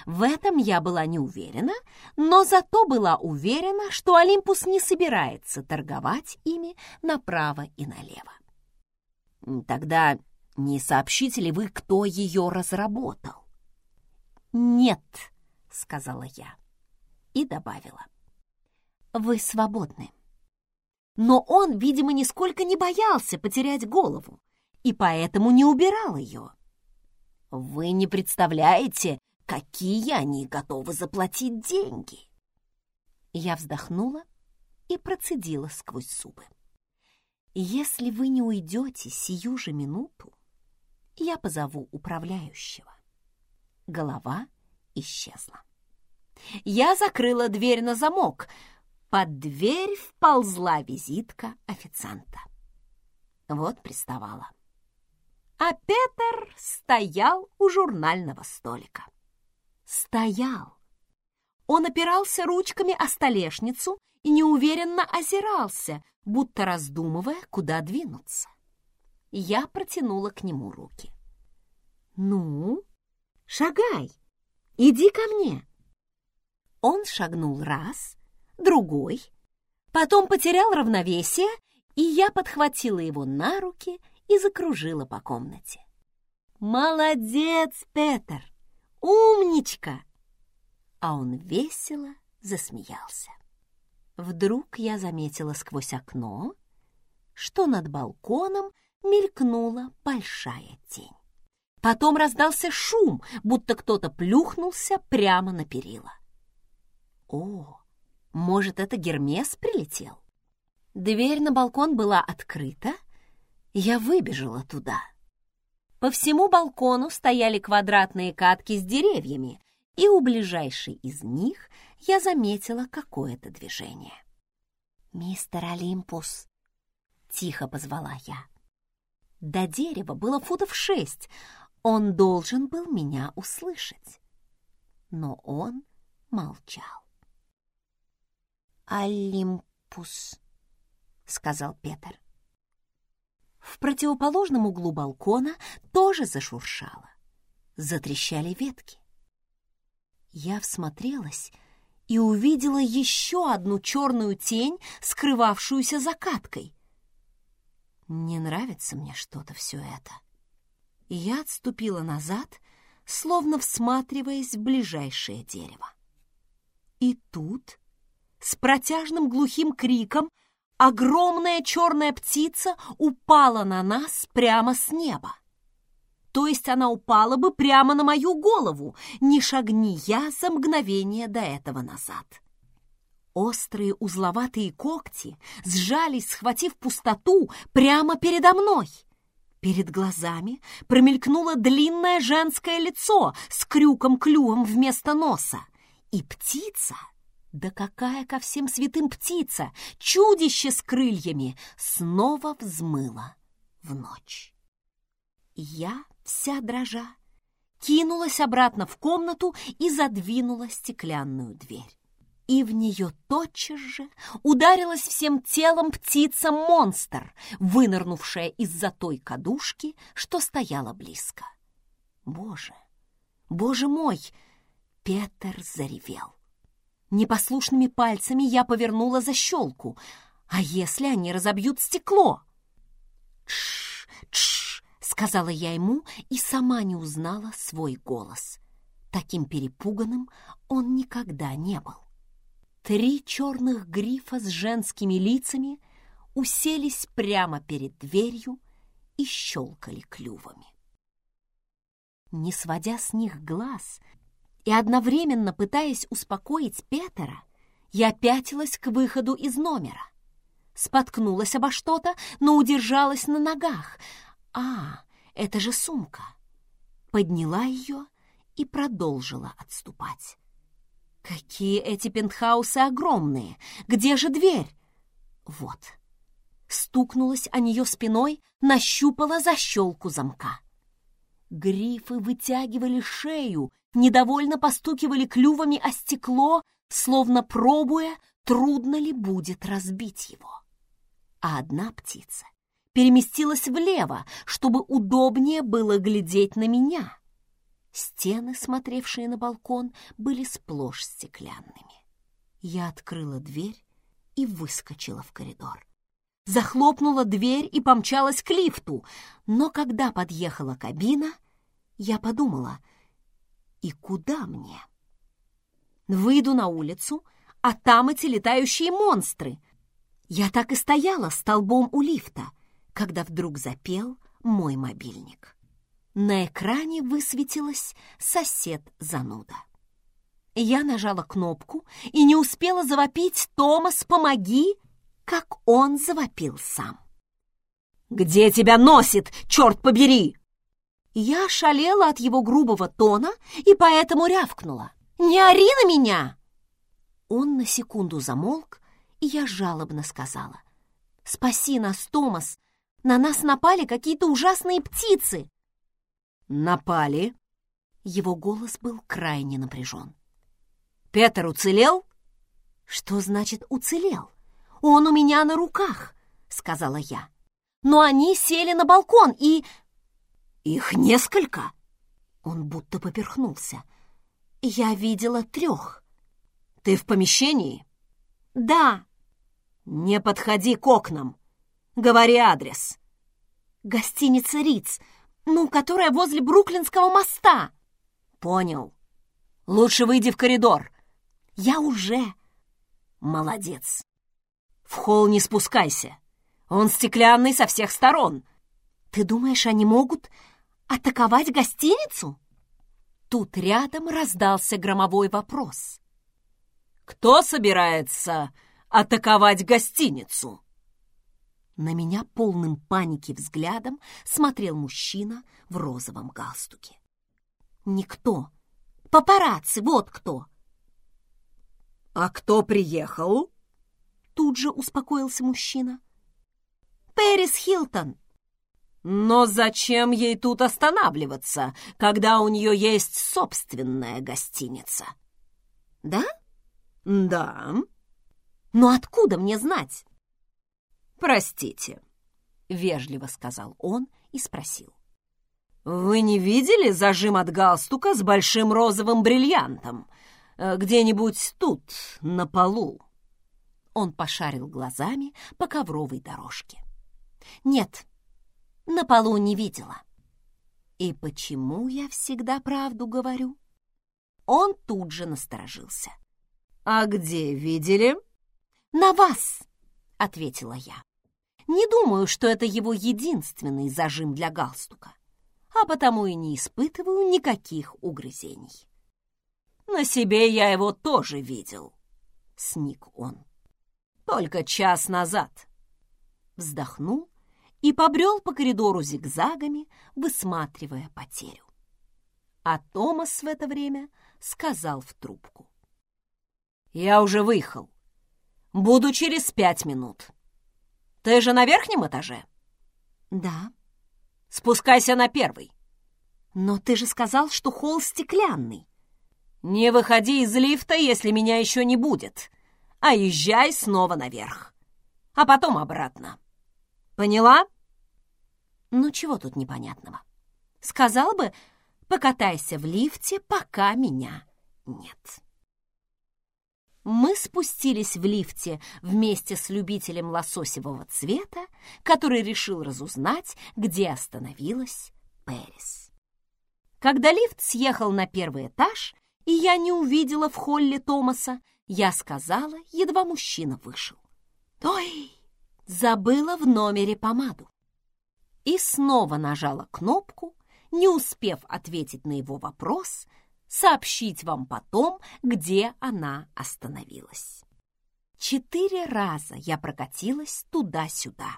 в этом я была не уверена, но зато была уверена, что Олимпус не собирается торговать ими направо и налево. Тогда не сообщите ли вы, кто ее разработал? Нет, сказала я и добавила. Вы свободны. Но он, видимо, нисколько не боялся потерять голову и поэтому не убирал ее. Вы не представляете, какие они готовы заплатить деньги. Я вздохнула и процедила сквозь зубы. Если вы не уйдете сию же минуту, я позову управляющего. Голова исчезла. Я закрыла дверь на замок. Под дверь вползла визитка официанта. Вот приставала. А Петер стоял у журнального столика. Стоял. Он опирался ручками о столешницу и неуверенно озирался, будто раздумывая, куда двинуться. Я протянула к нему руки. «Ну, шагай, иди ко мне!» Он шагнул раз, другой, потом потерял равновесие, и я подхватила его на руки и закружила по комнате. «Молодец, Петр! Умничка!» А он весело засмеялся. Вдруг я заметила сквозь окно, что над балконом мелькнула большая тень. Потом раздался шум, будто кто-то плюхнулся прямо на перила. О, может, это Гермес прилетел? Дверь на балкон была открыта, я выбежала туда. По всему балкону стояли квадратные катки с деревьями, и у ближайшей из них я заметила какое-то движение. «Мистер Олимпус!» — тихо позвала я. До дерева было футов шесть, он должен был меня услышать. Но он молчал. «Олимпус», — сказал Петр. В противоположном углу балкона тоже зашуршало. Затрещали ветки. Я всмотрелась и увидела еще одну черную тень, скрывавшуюся за каткой. Не нравится мне что-то все это. Я отступила назад, словно всматриваясь в ближайшее дерево. И тут, с протяжным глухим криком, огромная черная птица упала на нас прямо с неба. То есть она упала бы прямо на мою голову, не шагни я за мгновение до этого назад. Острые узловатые когти сжались, схватив пустоту прямо передо мной. Перед глазами промелькнуло длинное женское лицо с крюком-клювом вместо носа, и птица — да какая ко всем святым птица, чудище с крыльями, снова взмыла в ночь. Я, вся дрожа, кинулась обратно в комнату и задвинула стеклянную дверь. И в нее тотчас же ударилась всем телом птица-монстр, вынырнувшая из-за той кадушки, что стояла близко. Боже, боже мой! Петер заревел. Непослушными пальцами я повернула защелку. А если они разобьют стекло? «Тш, тш», — сказала я ему и сама не узнала свой голос. Таким перепуганным он никогда не был. Три черных грифа с женскими лицами уселись прямо перед дверью и щелкали клювами. Не сводя с них глаз, и одновременно пытаясь успокоить Петера, я пятилась к выходу из номера. Споткнулась обо что-то, но удержалась на ногах. А, это же сумка. Подняла ее и продолжила отступать. Какие эти пентхаусы огромные! Где же дверь? Вот. Стукнулась о нее спиной, нащупала защелку замка. Грифы вытягивали шею, недовольно постукивали клювами о стекло, словно пробуя, трудно ли будет разбить его. А одна птица переместилась влево, чтобы удобнее было глядеть на меня. Стены, смотревшие на балкон, были сплошь стеклянными. Я открыла дверь и выскочила в коридор. Захлопнула дверь и помчалась к лифту, но когда подъехала кабина, я подумала — и куда мне? Выйду на улицу, а там эти летающие монстры. Я так и стояла столбом у лифта, когда вдруг запел мой мобильник. На экране высветилась сосед-зануда. Я нажала кнопку и не успела завопить «Томас, помоги!», как он завопил сам. «Где тебя носит, черт побери?» Я шалела от его грубого тона и поэтому рявкнула. «Не ори на меня!» Он на секунду замолк, и я жалобно сказала. «Спаси нас, Томас! На нас напали какие-то ужасные птицы!» «Напали?» Его голос был крайне напряжен. «Петр уцелел?» «Что значит «уцелел»? Он у меня на руках!» — сказала я. «Но они сели на балкон и...» «Их несколько?» Он будто поперхнулся. «Я видела трех». «Ты в помещении?» «Да». «Не подходи к окнам. Говори адрес». «Гостиница Риц, ну, которая возле Бруклинского моста». «Понял. Лучше выйди в коридор». «Я уже». «Молодец. В холл не спускайся. Он стеклянный со всех сторон». «Ты думаешь, они могут атаковать гостиницу?» Тут рядом раздался громовой вопрос. «Кто собирается атаковать гостиницу?» На меня полным паники взглядом смотрел мужчина в розовом галстуке. «Никто. Папарацци, вот кто!» «А кто приехал?» Тут же успокоился мужчина. «Пэрис Хилтон!» «Но зачем ей тут останавливаться, когда у нее есть собственная гостиница?» «Да?» «Да». «Но откуда мне знать?» «Простите», — вежливо сказал он и спросил. «Вы не видели зажим от галстука с большим розовым бриллиантом? Э, где-нибудь тут, на полу?» Он пошарил глазами по ковровой дорожке. «Нет, на полу не видела». «И почему я всегда правду говорю?» Он тут же насторожился. «А где видели?» «На вас!» — ответила я. «Не думаю, что это его единственный зажим для галстука, а потому и не испытываю никаких угрызений». «На себе я его тоже видел», — сник он. «Только час назад». Вздохнул и побрел по коридору зигзагами, высматривая потерю. А Томас в это время сказал в трубку. «Я уже выехал. Буду через пять минут. Ты же на верхнем этаже?» «Да». «Спускайся на первый». «Но ты же сказал, что холл стеклянный». «Не выходи из лифта, если меня еще не будет, а езжай снова наверх, а потом обратно. Поняла?» «Ну чего тут непонятного? Сказал бы, покатайся в лифте, пока меня нет». Мы спустились в лифте вместе с любителем лососевого цвета, который решил разузнать, где остановилась Пэрис. Когда лифт съехал на первый этаж, и я не увидела в холле Томаса, я сказала, едва мужчина вышел. «Ой, забыла в номере помаду». И снова нажала кнопку, не успев ответить на его вопрос — сообщить вам потом, где она остановилась. Четыре раза я прокатилась туда-сюда,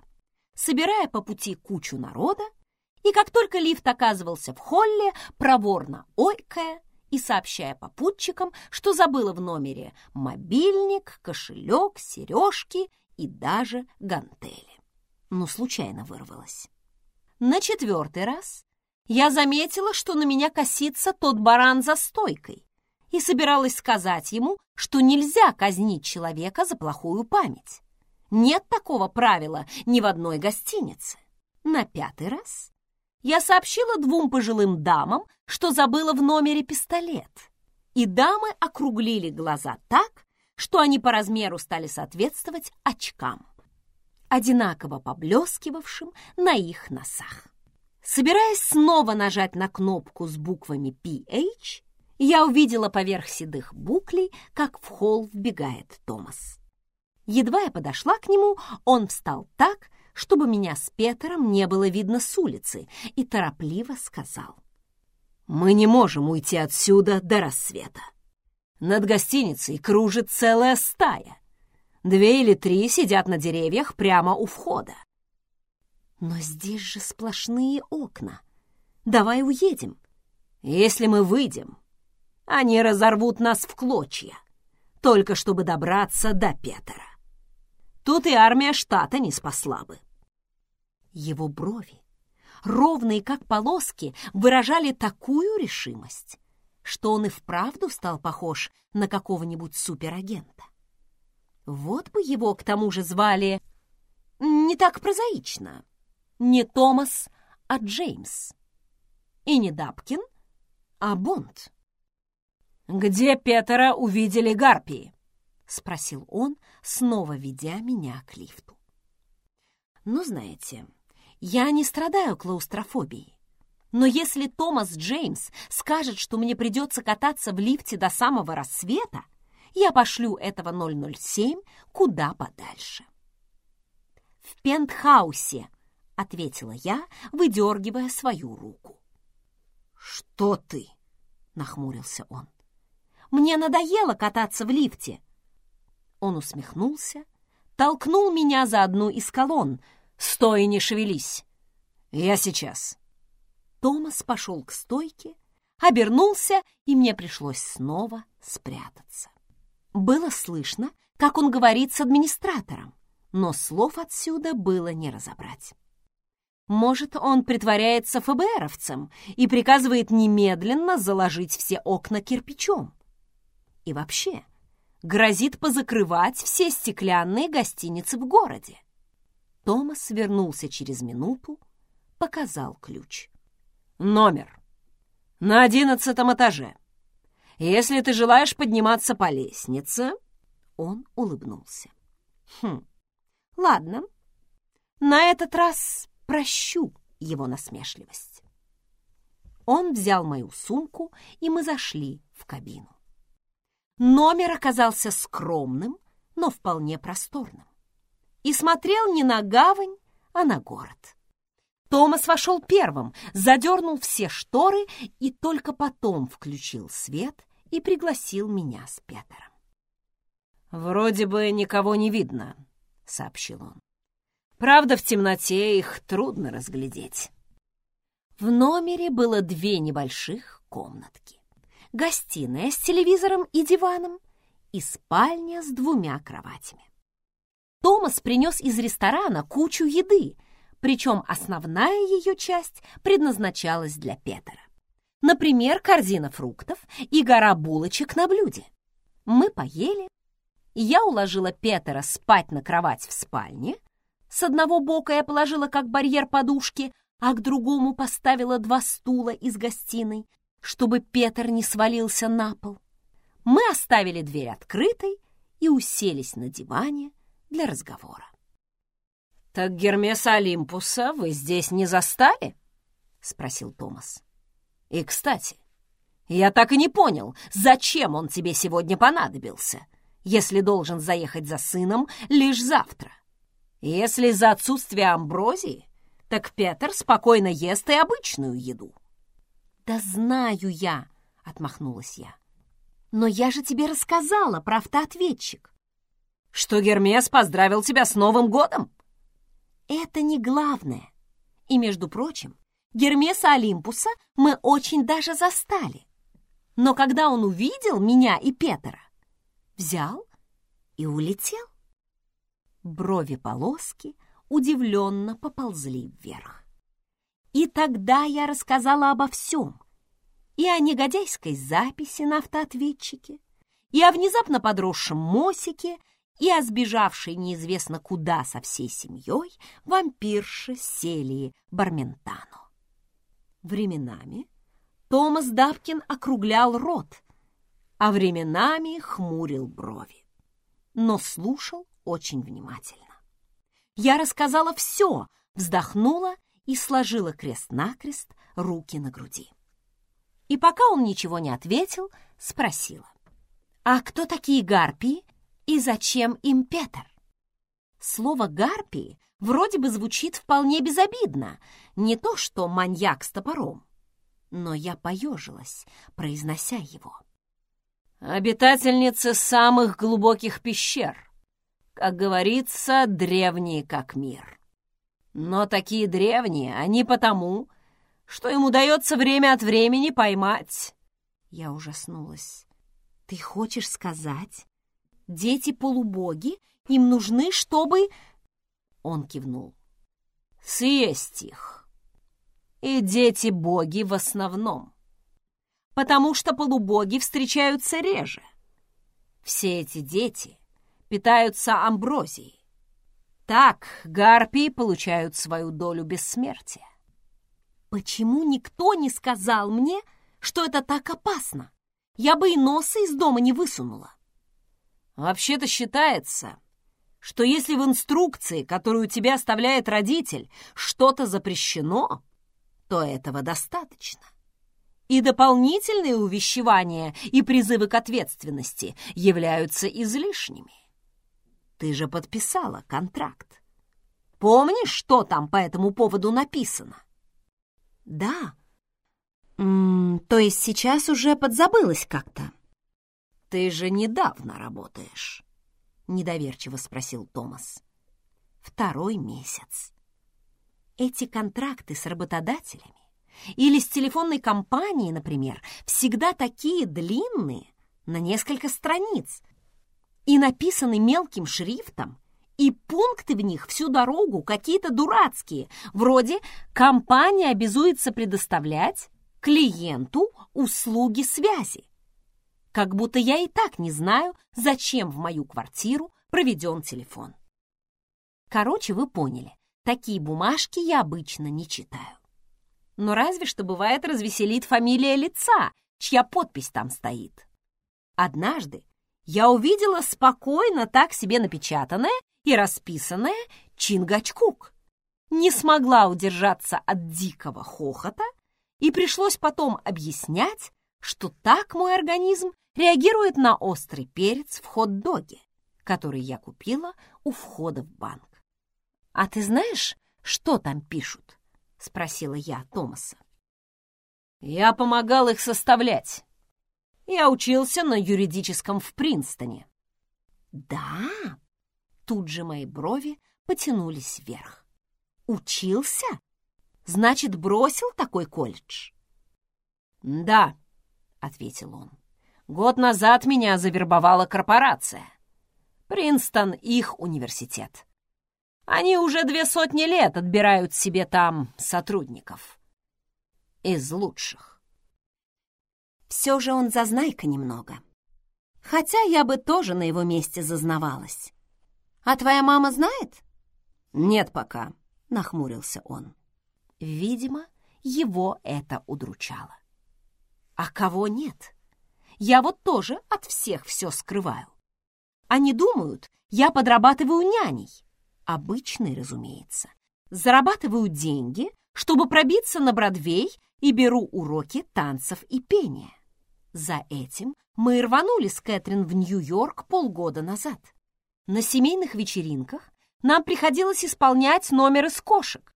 собирая по пути кучу народа, и как только лифт оказывался в холле, проворно ойкая и сообщая попутчикам, что забыла в номере мобильник, кошелек, сережки и даже гантели. Ну, случайно вырвалась. На четвертый раз я заметила, что на меня косится тот баран за стойкой, и собиралась сказать ему, что нельзя казнить человека за плохую память. Нет такого правила ни в одной гостинице. На пятый раз я сообщила двум пожилым дамам, что забыла в номере пистолет, и дамы округлили глаза так, что они по размеру стали соответствовать очкам, одинаково поблескивавшим на их носах. Собираясь снова нажать на кнопку с буквами PH, я увидела поверх седых буклей, как в холл вбегает Томас. Едва я подошла к нему, он встал так, чтобы меня с Петером не было видно с улицы, и торопливо сказал. «Мы не можем уйти отсюда до рассвета. Над гостиницей кружит целая стая. Две или три сидят на деревьях прямо у входа. Но здесь же сплошные окна. Давай уедем. Если мы выйдем, они разорвут нас в клочья, только чтобы добраться до Петера. Тут и армия штата не спасла бы. Его брови, ровные как полоски, выражали такую решимость, что он и вправду стал похож на какого-нибудь суперагента. Вот бы его к тому же звали не так прозаично. Не Томас, а Джеймс. И не Дапкин, а Бонд. «Где Петера увидели гарпии?» — спросил он, снова ведя меня к лифту. «Ну, знаете, я не страдаю клаустрофобией. Но если Томас Джеймс скажет, что мне придется кататься в лифте до самого рассвета, я пошлю этого 007 куда подальше. «В пентхаусе», — ответила я, выдергивая свою руку. «Что ты?» — нахмурился он. «Мне надоело кататься в лифте». Он усмехнулся, толкнул меня за одну из колонн, «Стой не шевелись! Я сейчас!» Томас пошел к стойке, обернулся, и мне пришлось снова спрятаться. Было слышно, как он говорит с администратором, но слов отсюда было не разобрать. Может, он притворяется ФБРовцем и приказывает немедленно заложить все окна кирпичом. И вообще, грозит позакрывать все стеклянные гостиницы в городе. Томас вернулся через минуту, показал ключ. «Номер. На одиннадцатом этаже. Если ты желаешь подниматься по лестнице...» Он улыбнулся. «Хм, ладно. На этот раз прощу его насмешливость». Он взял мою сумку, и мы зашли в кабину. Номер оказался скромным, но вполне просторным и смотрел не на гавань, а на город. Томас вошел первым, задернул все шторы и только потом включил свет и пригласил меня с Петером. «Вроде бы никого не видно», — сообщил он. «Правда, в темноте их трудно разглядеть». В номере было две небольших комнатки. Гостиная с телевизором и диваном и спальня с двумя кроватями. Томас принес из ресторана кучу еды, причем основная ее часть предназначалась для Петера. Например, корзина фруктов и гора булочек на блюде. Мы поели, я уложила Петера спать на кровать в спальне. С одного бока я положила как барьер подушки, а к другому поставила два стула из гостиной, чтобы Петр не свалился на пол. Мы оставили дверь открытой и уселись на диване для разговора. «Так Гермеса Олимпуса вы здесь не застали?» — спросил Томас. «И, кстати, я так и не понял, зачем он тебе сегодня понадобился, если должен заехать за сыном лишь завтра. Если за отсутствие амброзии, так Петр спокойно ест и обычную еду». «Да знаю я», — отмахнулась я. «Но я же тебе рассказала про автоответчик что Гермес поздравил тебя с Новым годом. Это не главное. И, между прочим, Гермеса Олимпуса мы очень даже застали. Но когда он увидел меня и Петра, взял и улетел. Брови полоски удивленно поползли вверх. И тогда я рассказала обо всем. И о негодяйской записи на автоответчике, и о внезапно подросшем Мосике, и о сбежавшей неизвестно куда со всей семьей вампирше Селии Барментану. Временами Томас Давкин округлял рот, а временами хмурил брови, но слушал очень внимательно. Я рассказала все, вздохнула и сложила крест-накрест руки на груди. И пока он ничего не ответил, спросила, «А кто такие гарпии и зачем им Петр? Слово «гарпии» вроде бы звучит вполне безобидно, не то что маньяк с топором. Но я поежилась, произнося его. «Обитательницы самых глубоких пещер. Как говорится, древние как мир. Но такие древние они потому, что им удается время от времени поймать». Я ужаснулась. «Ты хочешь сказать, дети полубоги, им нужны, чтобы...» Он кивнул. «Съесть их. И дети-боги в основном. Потому что полубоги встречаются реже. Все эти дети питаются амброзией. Так гарпии получают свою долю бессмертия. Почему никто не сказал мне, что это так опасно? Я бы и носа из дома не высунула. Вообще-то считается, что если в инструкции, которую тебе оставляет родитель, что-то запрещено, то этого достаточно. И дополнительные увещевания и призывы к ответственности являются излишними. Ты же подписала контракт. Помнишь, что там по этому поводу написано? Да. М -м, то есть сейчас уже подзабылась как-то. Ты же недавно работаешь. Недоверчиво спросил Томас. Второй месяц. Эти контракты с работодателями или с телефонной компанией, например, всегда такие длинные, на несколько страниц, и написаны мелким шрифтом, и пункты в них всю дорогу какие-то дурацкие, вроде «компания обязуется предоставлять клиенту услуги связи». Как будто я и так не знаю, зачем в мою квартиру проведен телефон. Короче, вы поняли, такие бумажки я обычно не читаю. Но разве что бывает развеселит фамилия лица, чья подпись там стоит. Однажды я увидела спокойно так себе напечатанное и расписанное Чингачкук. Не смогла удержаться от дикого хохота, и пришлось потом объяснять, что так мой организм реагирует на острый перец в хот-доге, который я купила у входа в банк. «А ты знаешь, что там пишут?» — спросила я Томаса. «Я помогал их составлять. Я учился на юридическом в Принстоне». «Да?» Тут же мои брови потянулись вверх. «Учился? Значит, бросил такой колледж?» «Да», — ответил он. «Год назад меня завербовала корпорация. Принстон — их университет. Они уже две сотни лет отбирают себе там сотрудников. Из лучших». Все же он зазнайка немного. Хотя я бы тоже на его месте зазнавалась. «А твоя мама знает?» «Нет пока», — нахмурился он. Видимо, его это удручало. «А кого нет? Я вот тоже от всех все скрываю. Они думают, я подрабатываю няней. Обычной, разумеется. Зарабатываю деньги, чтобы пробиться на Бродвей и беру уроки танцев и пения. За этим мы рванули с Кэтрин в Нью-Йорк полгода назад. На семейных вечеринках нам приходилось исполнять номер из кошек.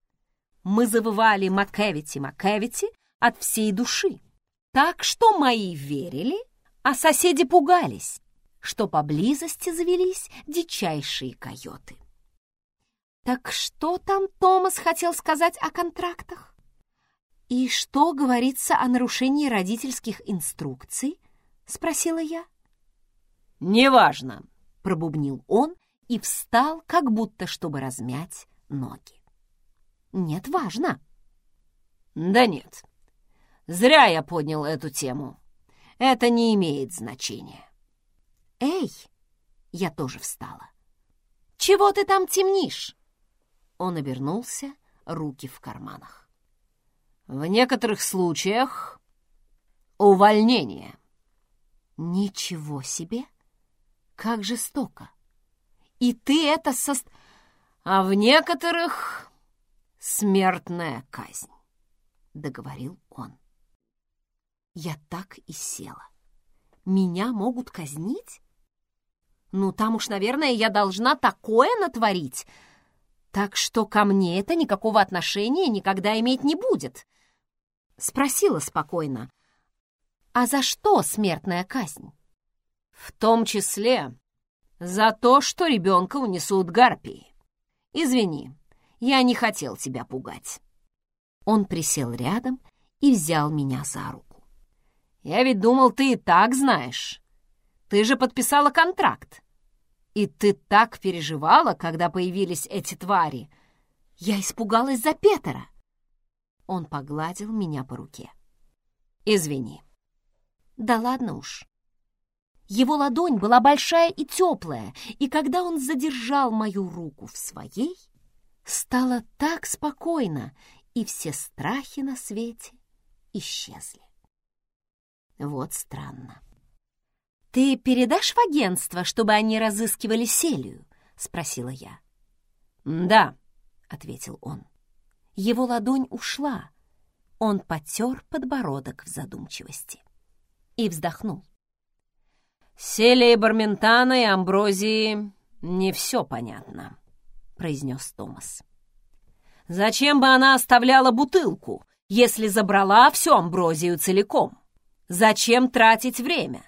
Мы завывали «Макэвити, Макэвити» от всей души. Так что мои верили, а соседи пугались, что поблизости завелись дичайшие койоты. Так что там Томас хотел сказать о контрактах? И что говорится о нарушении родительских инструкций? Спросила я. Неважно, пробубнил он и встал, как будто чтобы размять ноги. Нет, важно. Да нет. Зря я поднял эту тему. Это не имеет значения. Эй, я тоже встала. Чего ты там темнишь? Он обернулся, руки в карманах. В некоторых случаях увольнение. Ничего себе! Как жестоко! И ты это со... А в некоторых смертная казнь, — договорил он. Я так и села. Меня могут казнить? Ну, там уж, наверное, я должна такое натворить. Так что ко мне это никакого отношения никогда иметь не будет. Спросила спокойно. А за что смертная казнь? В том числе за то, что ребенка унесут гарпии. Извини, я не хотел тебя пугать. Он присел рядом и взял меня за руку. Я ведь думал, ты и так знаешь. Ты же подписала контракт. И ты так переживала, когда появились эти твари. Я испугалась за Петера. Он погладил меня по руке. Извини. Да ладно уж. Его ладонь была большая и теплая, и когда он задержал мою руку в своей, стало так спокойно, и все страхи на свете исчезли. Вот странно. «Ты передашь в агентство, чтобы они разыскивали Селию?» — спросила я. «Да», — ответил он. Его ладонь ушла. Он потер подбородок в задумчивости и вздохнул. «Селии Барментана и Амброзии не все понятно», — произнес Томас. «Зачем бы она оставляла бутылку, если забрала всю Амброзию целиком? Зачем тратить время,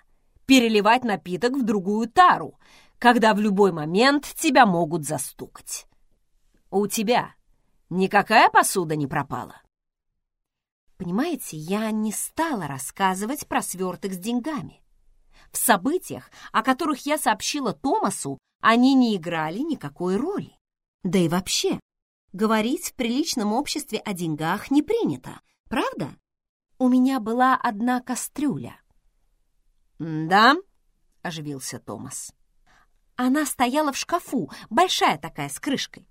переливать напиток в другую тару, когда в любой момент тебя могут застукать? У тебя никакая посуда не пропала?» Понимаете, я не стала рассказывать про сверток с деньгами. В событиях, о которых я сообщила Томасу, они не играли никакой роли. Да и вообще, говорить в приличном обществе о деньгах не принято, правда? У меня была одна кастрюля. «Да?» — оживился Томас. Она стояла в шкафу, большая такая, с крышкой.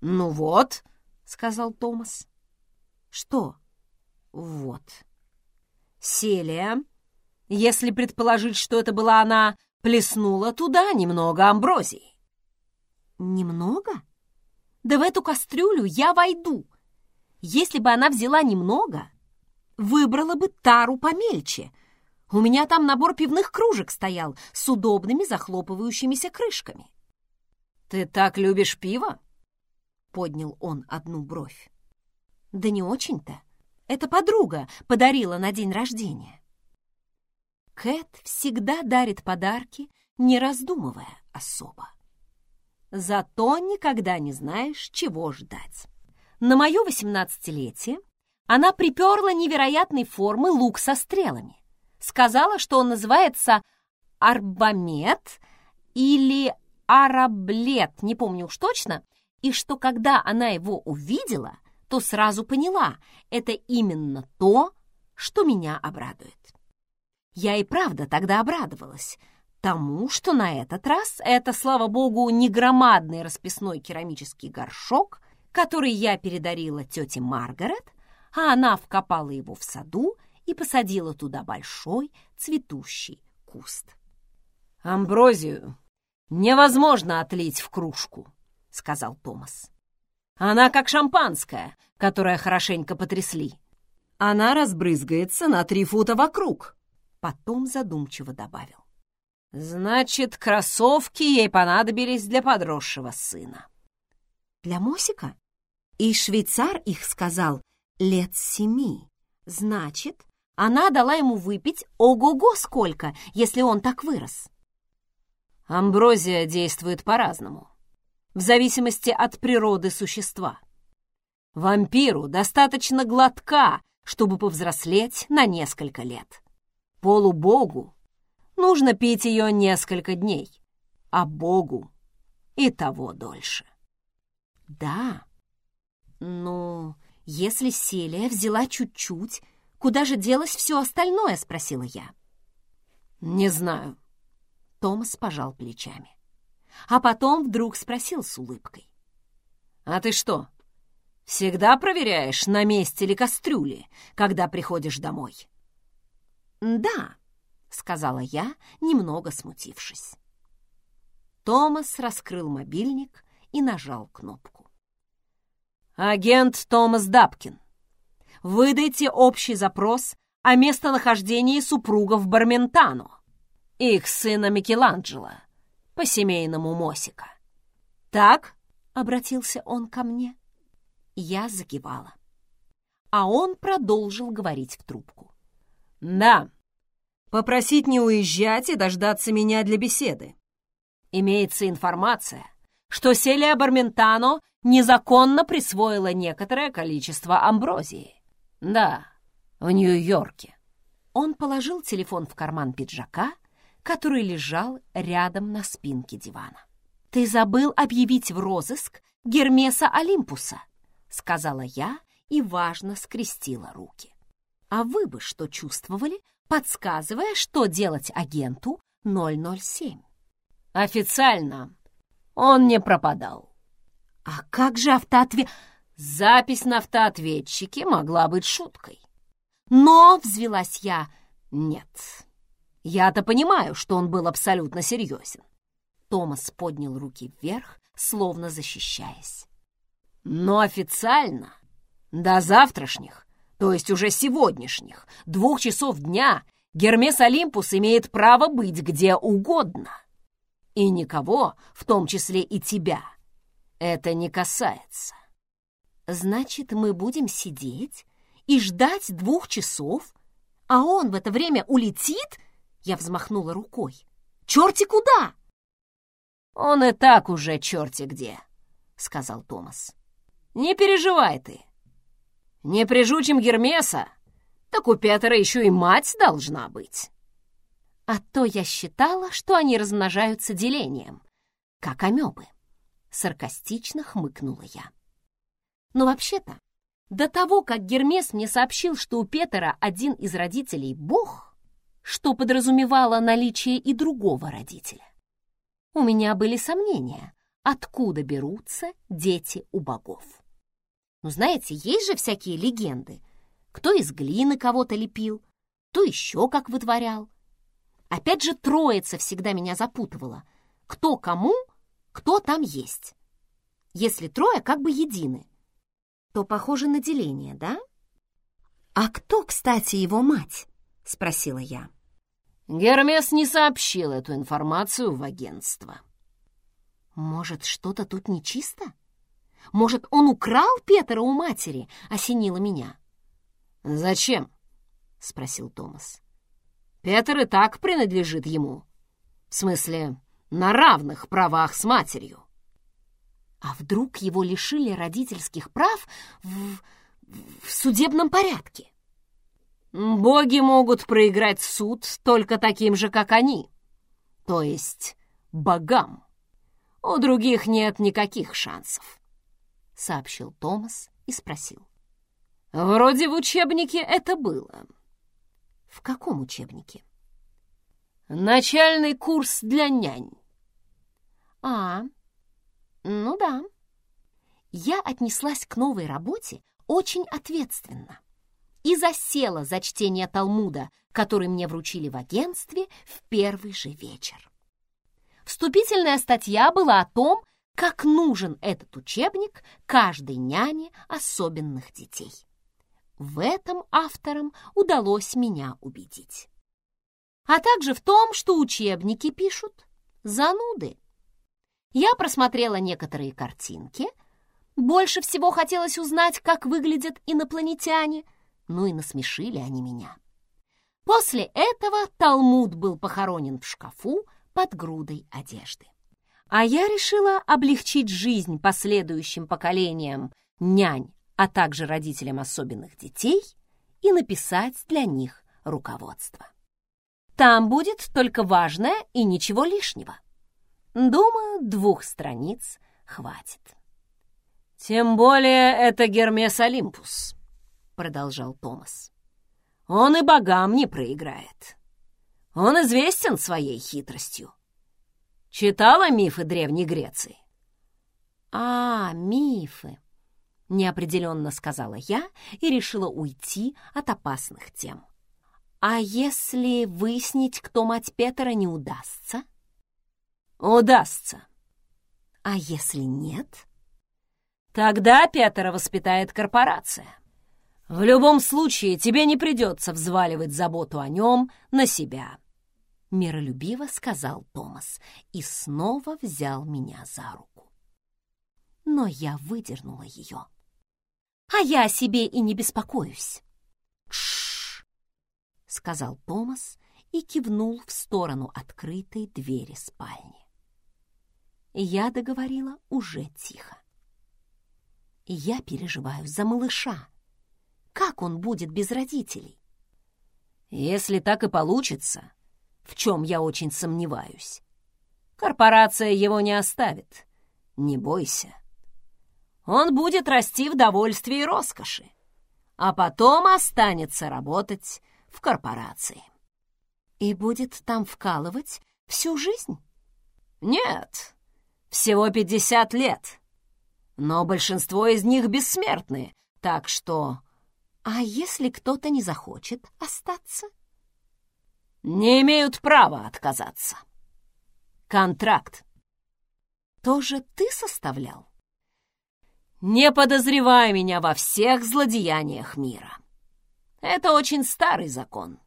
«Ну вот», — сказал Томас. «Что?» «Вот». «Селия если предположить, что это была она, плеснула туда немного амброзии. Немного? Да в эту кастрюлю я войду. Если бы она взяла немного, выбрала бы тару помельче. У меня там набор пивных кружек стоял с удобными захлопывающимися крышками. «Ты так любишь пиво?» — поднял он одну бровь. «Да не очень-то. Это подруга подарила на день рождения». Кэт всегда дарит подарки, не раздумывая особо. Зато никогда не знаешь, чего ждать. На мое восемнадцатилетие она приперла невероятной формы лук со стрелами. Сказала, что он называется арбамет или араблет, не помню уж точно, и что когда она его увидела, то сразу поняла, это именно то, что меня обрадует. Я и правда тогда обрадовалась тому, что на этот раз это, слава богу, не громадный расписной керамический горшок, который я передарила тете Маргарет, а она вкопала его в саду и посадила туда большой цветущий куст. «Амброзию невозможно отлить в кружку», — сказал Томас. «Она как шампанское, которое хорошенько потрясли. Она разбрызгается на три фута вокруг». Потом задумчиво добавил. «Значит, кроссовки ей понадобились для подросшего сына». «Для Мосика? И швейцар их сказал лет семи. Значит, она дала ему выпить ого-го сколько, если он так вырос». Амброзия действует по-разному, в зависимости от природы существа. Вампиру достаточно глотка, чтобы повзрослеть на несколько лет полубогу нужно пить ее несколько дней, а богу и того дольше. Да, ну, если Селия взяла чуть-чуть, куда же делось все остальное, спросила я. Не знаю. Томас пожал плечами. А потом вдруг спросил с улыбкой. «А ты что, всегда проверяешь, на месте ли кастрюли, когда приходишь домой?» «Да», — сказала я, немного смутившись. Томас раскрыл мобильник и нажал кнопку. «Агент Томас Дапкин, выдайте общий запрос о местонахождении супругов Барментано, их сына Микеланджело, по-семейному Мосика. «Так?» — обратился он ко мне. Я закивала. А он продолжил говорить в трубку. «Да, попросить не уезжать и дождаться меня для беседы. Имеется информация, что Селия Барментано незаконно присвоила некоторое количество амброзии. Да, в Нью-Йорке. Он положил телефон в карман пиджака, который лежал рядом на спинке дивана. «Ты забыл объявить в розыск Гермеса Олимпуса», — сказала я и важно скрестила руки. «А вы бы что чувствовали, подсказывая, что делать агенту 007?» «Официально он не пропадал». «А как же автоответ...» Запись на автоответчике могла быть шуткой. Но, взвелась я, нет. Я-то понимаю, что он был абсолютно серьезен. Томас поднял руки вверх, словно защищаясь. Но официально, до завтрашних, то есть уже сегодняшних, двух часов дня, Гермес Олимпус имеет право быть где угодно. И никого, в том числе и тебя, это не касается. Значит, мы будем сидеть и ждать двух часов, а он в это время улетит? Я взмахнула рукой. Черти куда? Он и так уже черти где, сказал Томас. Не переживай ты. Не прижучим Гермеса, так у Петра еще и мать должна быть. А то я считала, что они размножаются делением, как амебы. Саркастично хмыкнула я. Но вообще-то, до того, как Гермес мне сообщил, что у Петера один из родителей — Бог, что подразумевало наличие и другого родителя, у меня были сомнения, откуда берутся дети у богов. Ну, знаете, есть же всякие легенды. Кто из глины кого-то лепил, кто еще как вытворял. Опять же, троица всегда меня запутывала. Кто кому, кто там есть. Если трое как бы едины, то похоже на деление, да? «А кто, кстати, его мать?» — спросила я. Гермес не сообщил эту информацию в агентство. Может, что-то тут нечисто? Может, он украл Петра у матери, осенило меня? «Зачем?» — спросил Томас. «Петр и так принадлежит ему. В смысле, на равных правах с матерью. А вдруг его лишили родительских прав в, в судебном порядке? Боги могут проиграть суд только таким же, как они, то есть богам. У других нет никаких шансов, — сообщил Томас и спросил. Вроде в учебнике это было. В каком учебнике? Начальный курс для нянь. А, ну да. Я отнеслась к новой работе очень ответственно и засела за чтение Талмуда, который мне вручили в агентстве в первый же вечер. Вступительная статья была о том, как нужен этот учебник каждой няне особенных детей. В этом авторам удалось меня убедить. А также в том, что учебники пишут зануды. Я просмотрела некоторые картинки. Больше всего хотелось узнать, как выглядят инопланетяне. Ну и насмешили они меня. После этого Талмуд был похоронен в шкафу под грудой одежды. А я решила облегчить жизнь последующим поколениям нянь, а также родителям особенных детей и написать для них руководство. Там будет только важное и ничего лишнего. Думаю, двух страниц хватит. «Тем более это Гермес Олимпус», — продолжал Томас. «Он и богам не проиграет. Он известен своей хитростью. Читала мифы Древней Греции?» «А, мифы», — неопределенно сказала я и решила уйти от опасных тем. «А если выяснить, кто мать Петра, не удастся?» удастся. А если нет? Тогда Петра воспитает корпорация. В любом случае тебе не придется взваливать заботу о нем на себя. — миролюбиво сказал Томас и снова взял меня за руку. Но я выдернула ее. «А я о себе и не беспокоюсь». «Тш-ш-ш», сказал Томас и кивнул в сторону открытой двери спальни. Я договорила уже тихо. Я переживаю за малыша. Как он будет без родителей? Если так и получится, в чем я очень сомневаюсь. Корпорация его не оставит, не бойся. Он будет расти в довольстве и роскоши, а потом останется работать в корпорации. И будет там вкалывать всю жизнь? Нет, всего пятьдесят лет. Но большинство из них бессмертны, так что... А если кто-то не захочет остаться? не имеют права отказаться. Контракт. Тоже ты составлял? Не подозревай меня во всех злодеяниях мира. Это очень старый закон.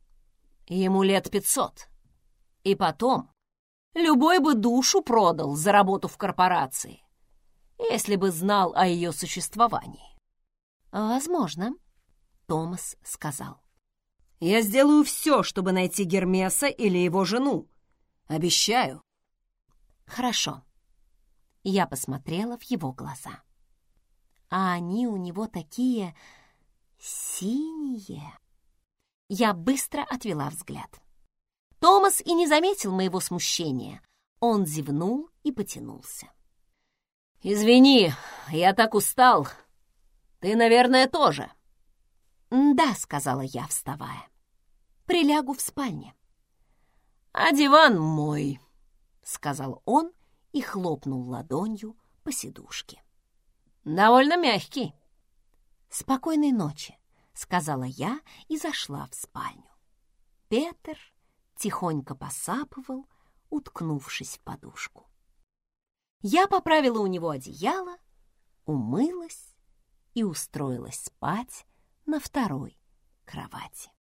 Ему лет пятьсот. И потом, любой бы душу продал за работу в корпорации, если бы знал о ее существовании. Возможно, Томас сказал. Я сделаю все, чтобы найти Гермеса или его жену. Обещаю. Хорошо. Я посмотрела в его глаза. А они у него такие синие. Я быстро отвела взгляд. Томас и не заметил моего смущения. Он зевнул и потянулся. «Извини, я так устал. Ты, наверное, тоже». «Да», — сказала я, вставая прилягу в спальне. «А диван мой», — сказал он и хлопнул ладонью по сидушке. «Довольно мягкий». «Спокойной ночи», — сказала я и зашла в спальню. Петр тихонько посапывал, уткнувшись в подушку. Я поправила у него одеяло, умылась и устроилась спать на второй кровати.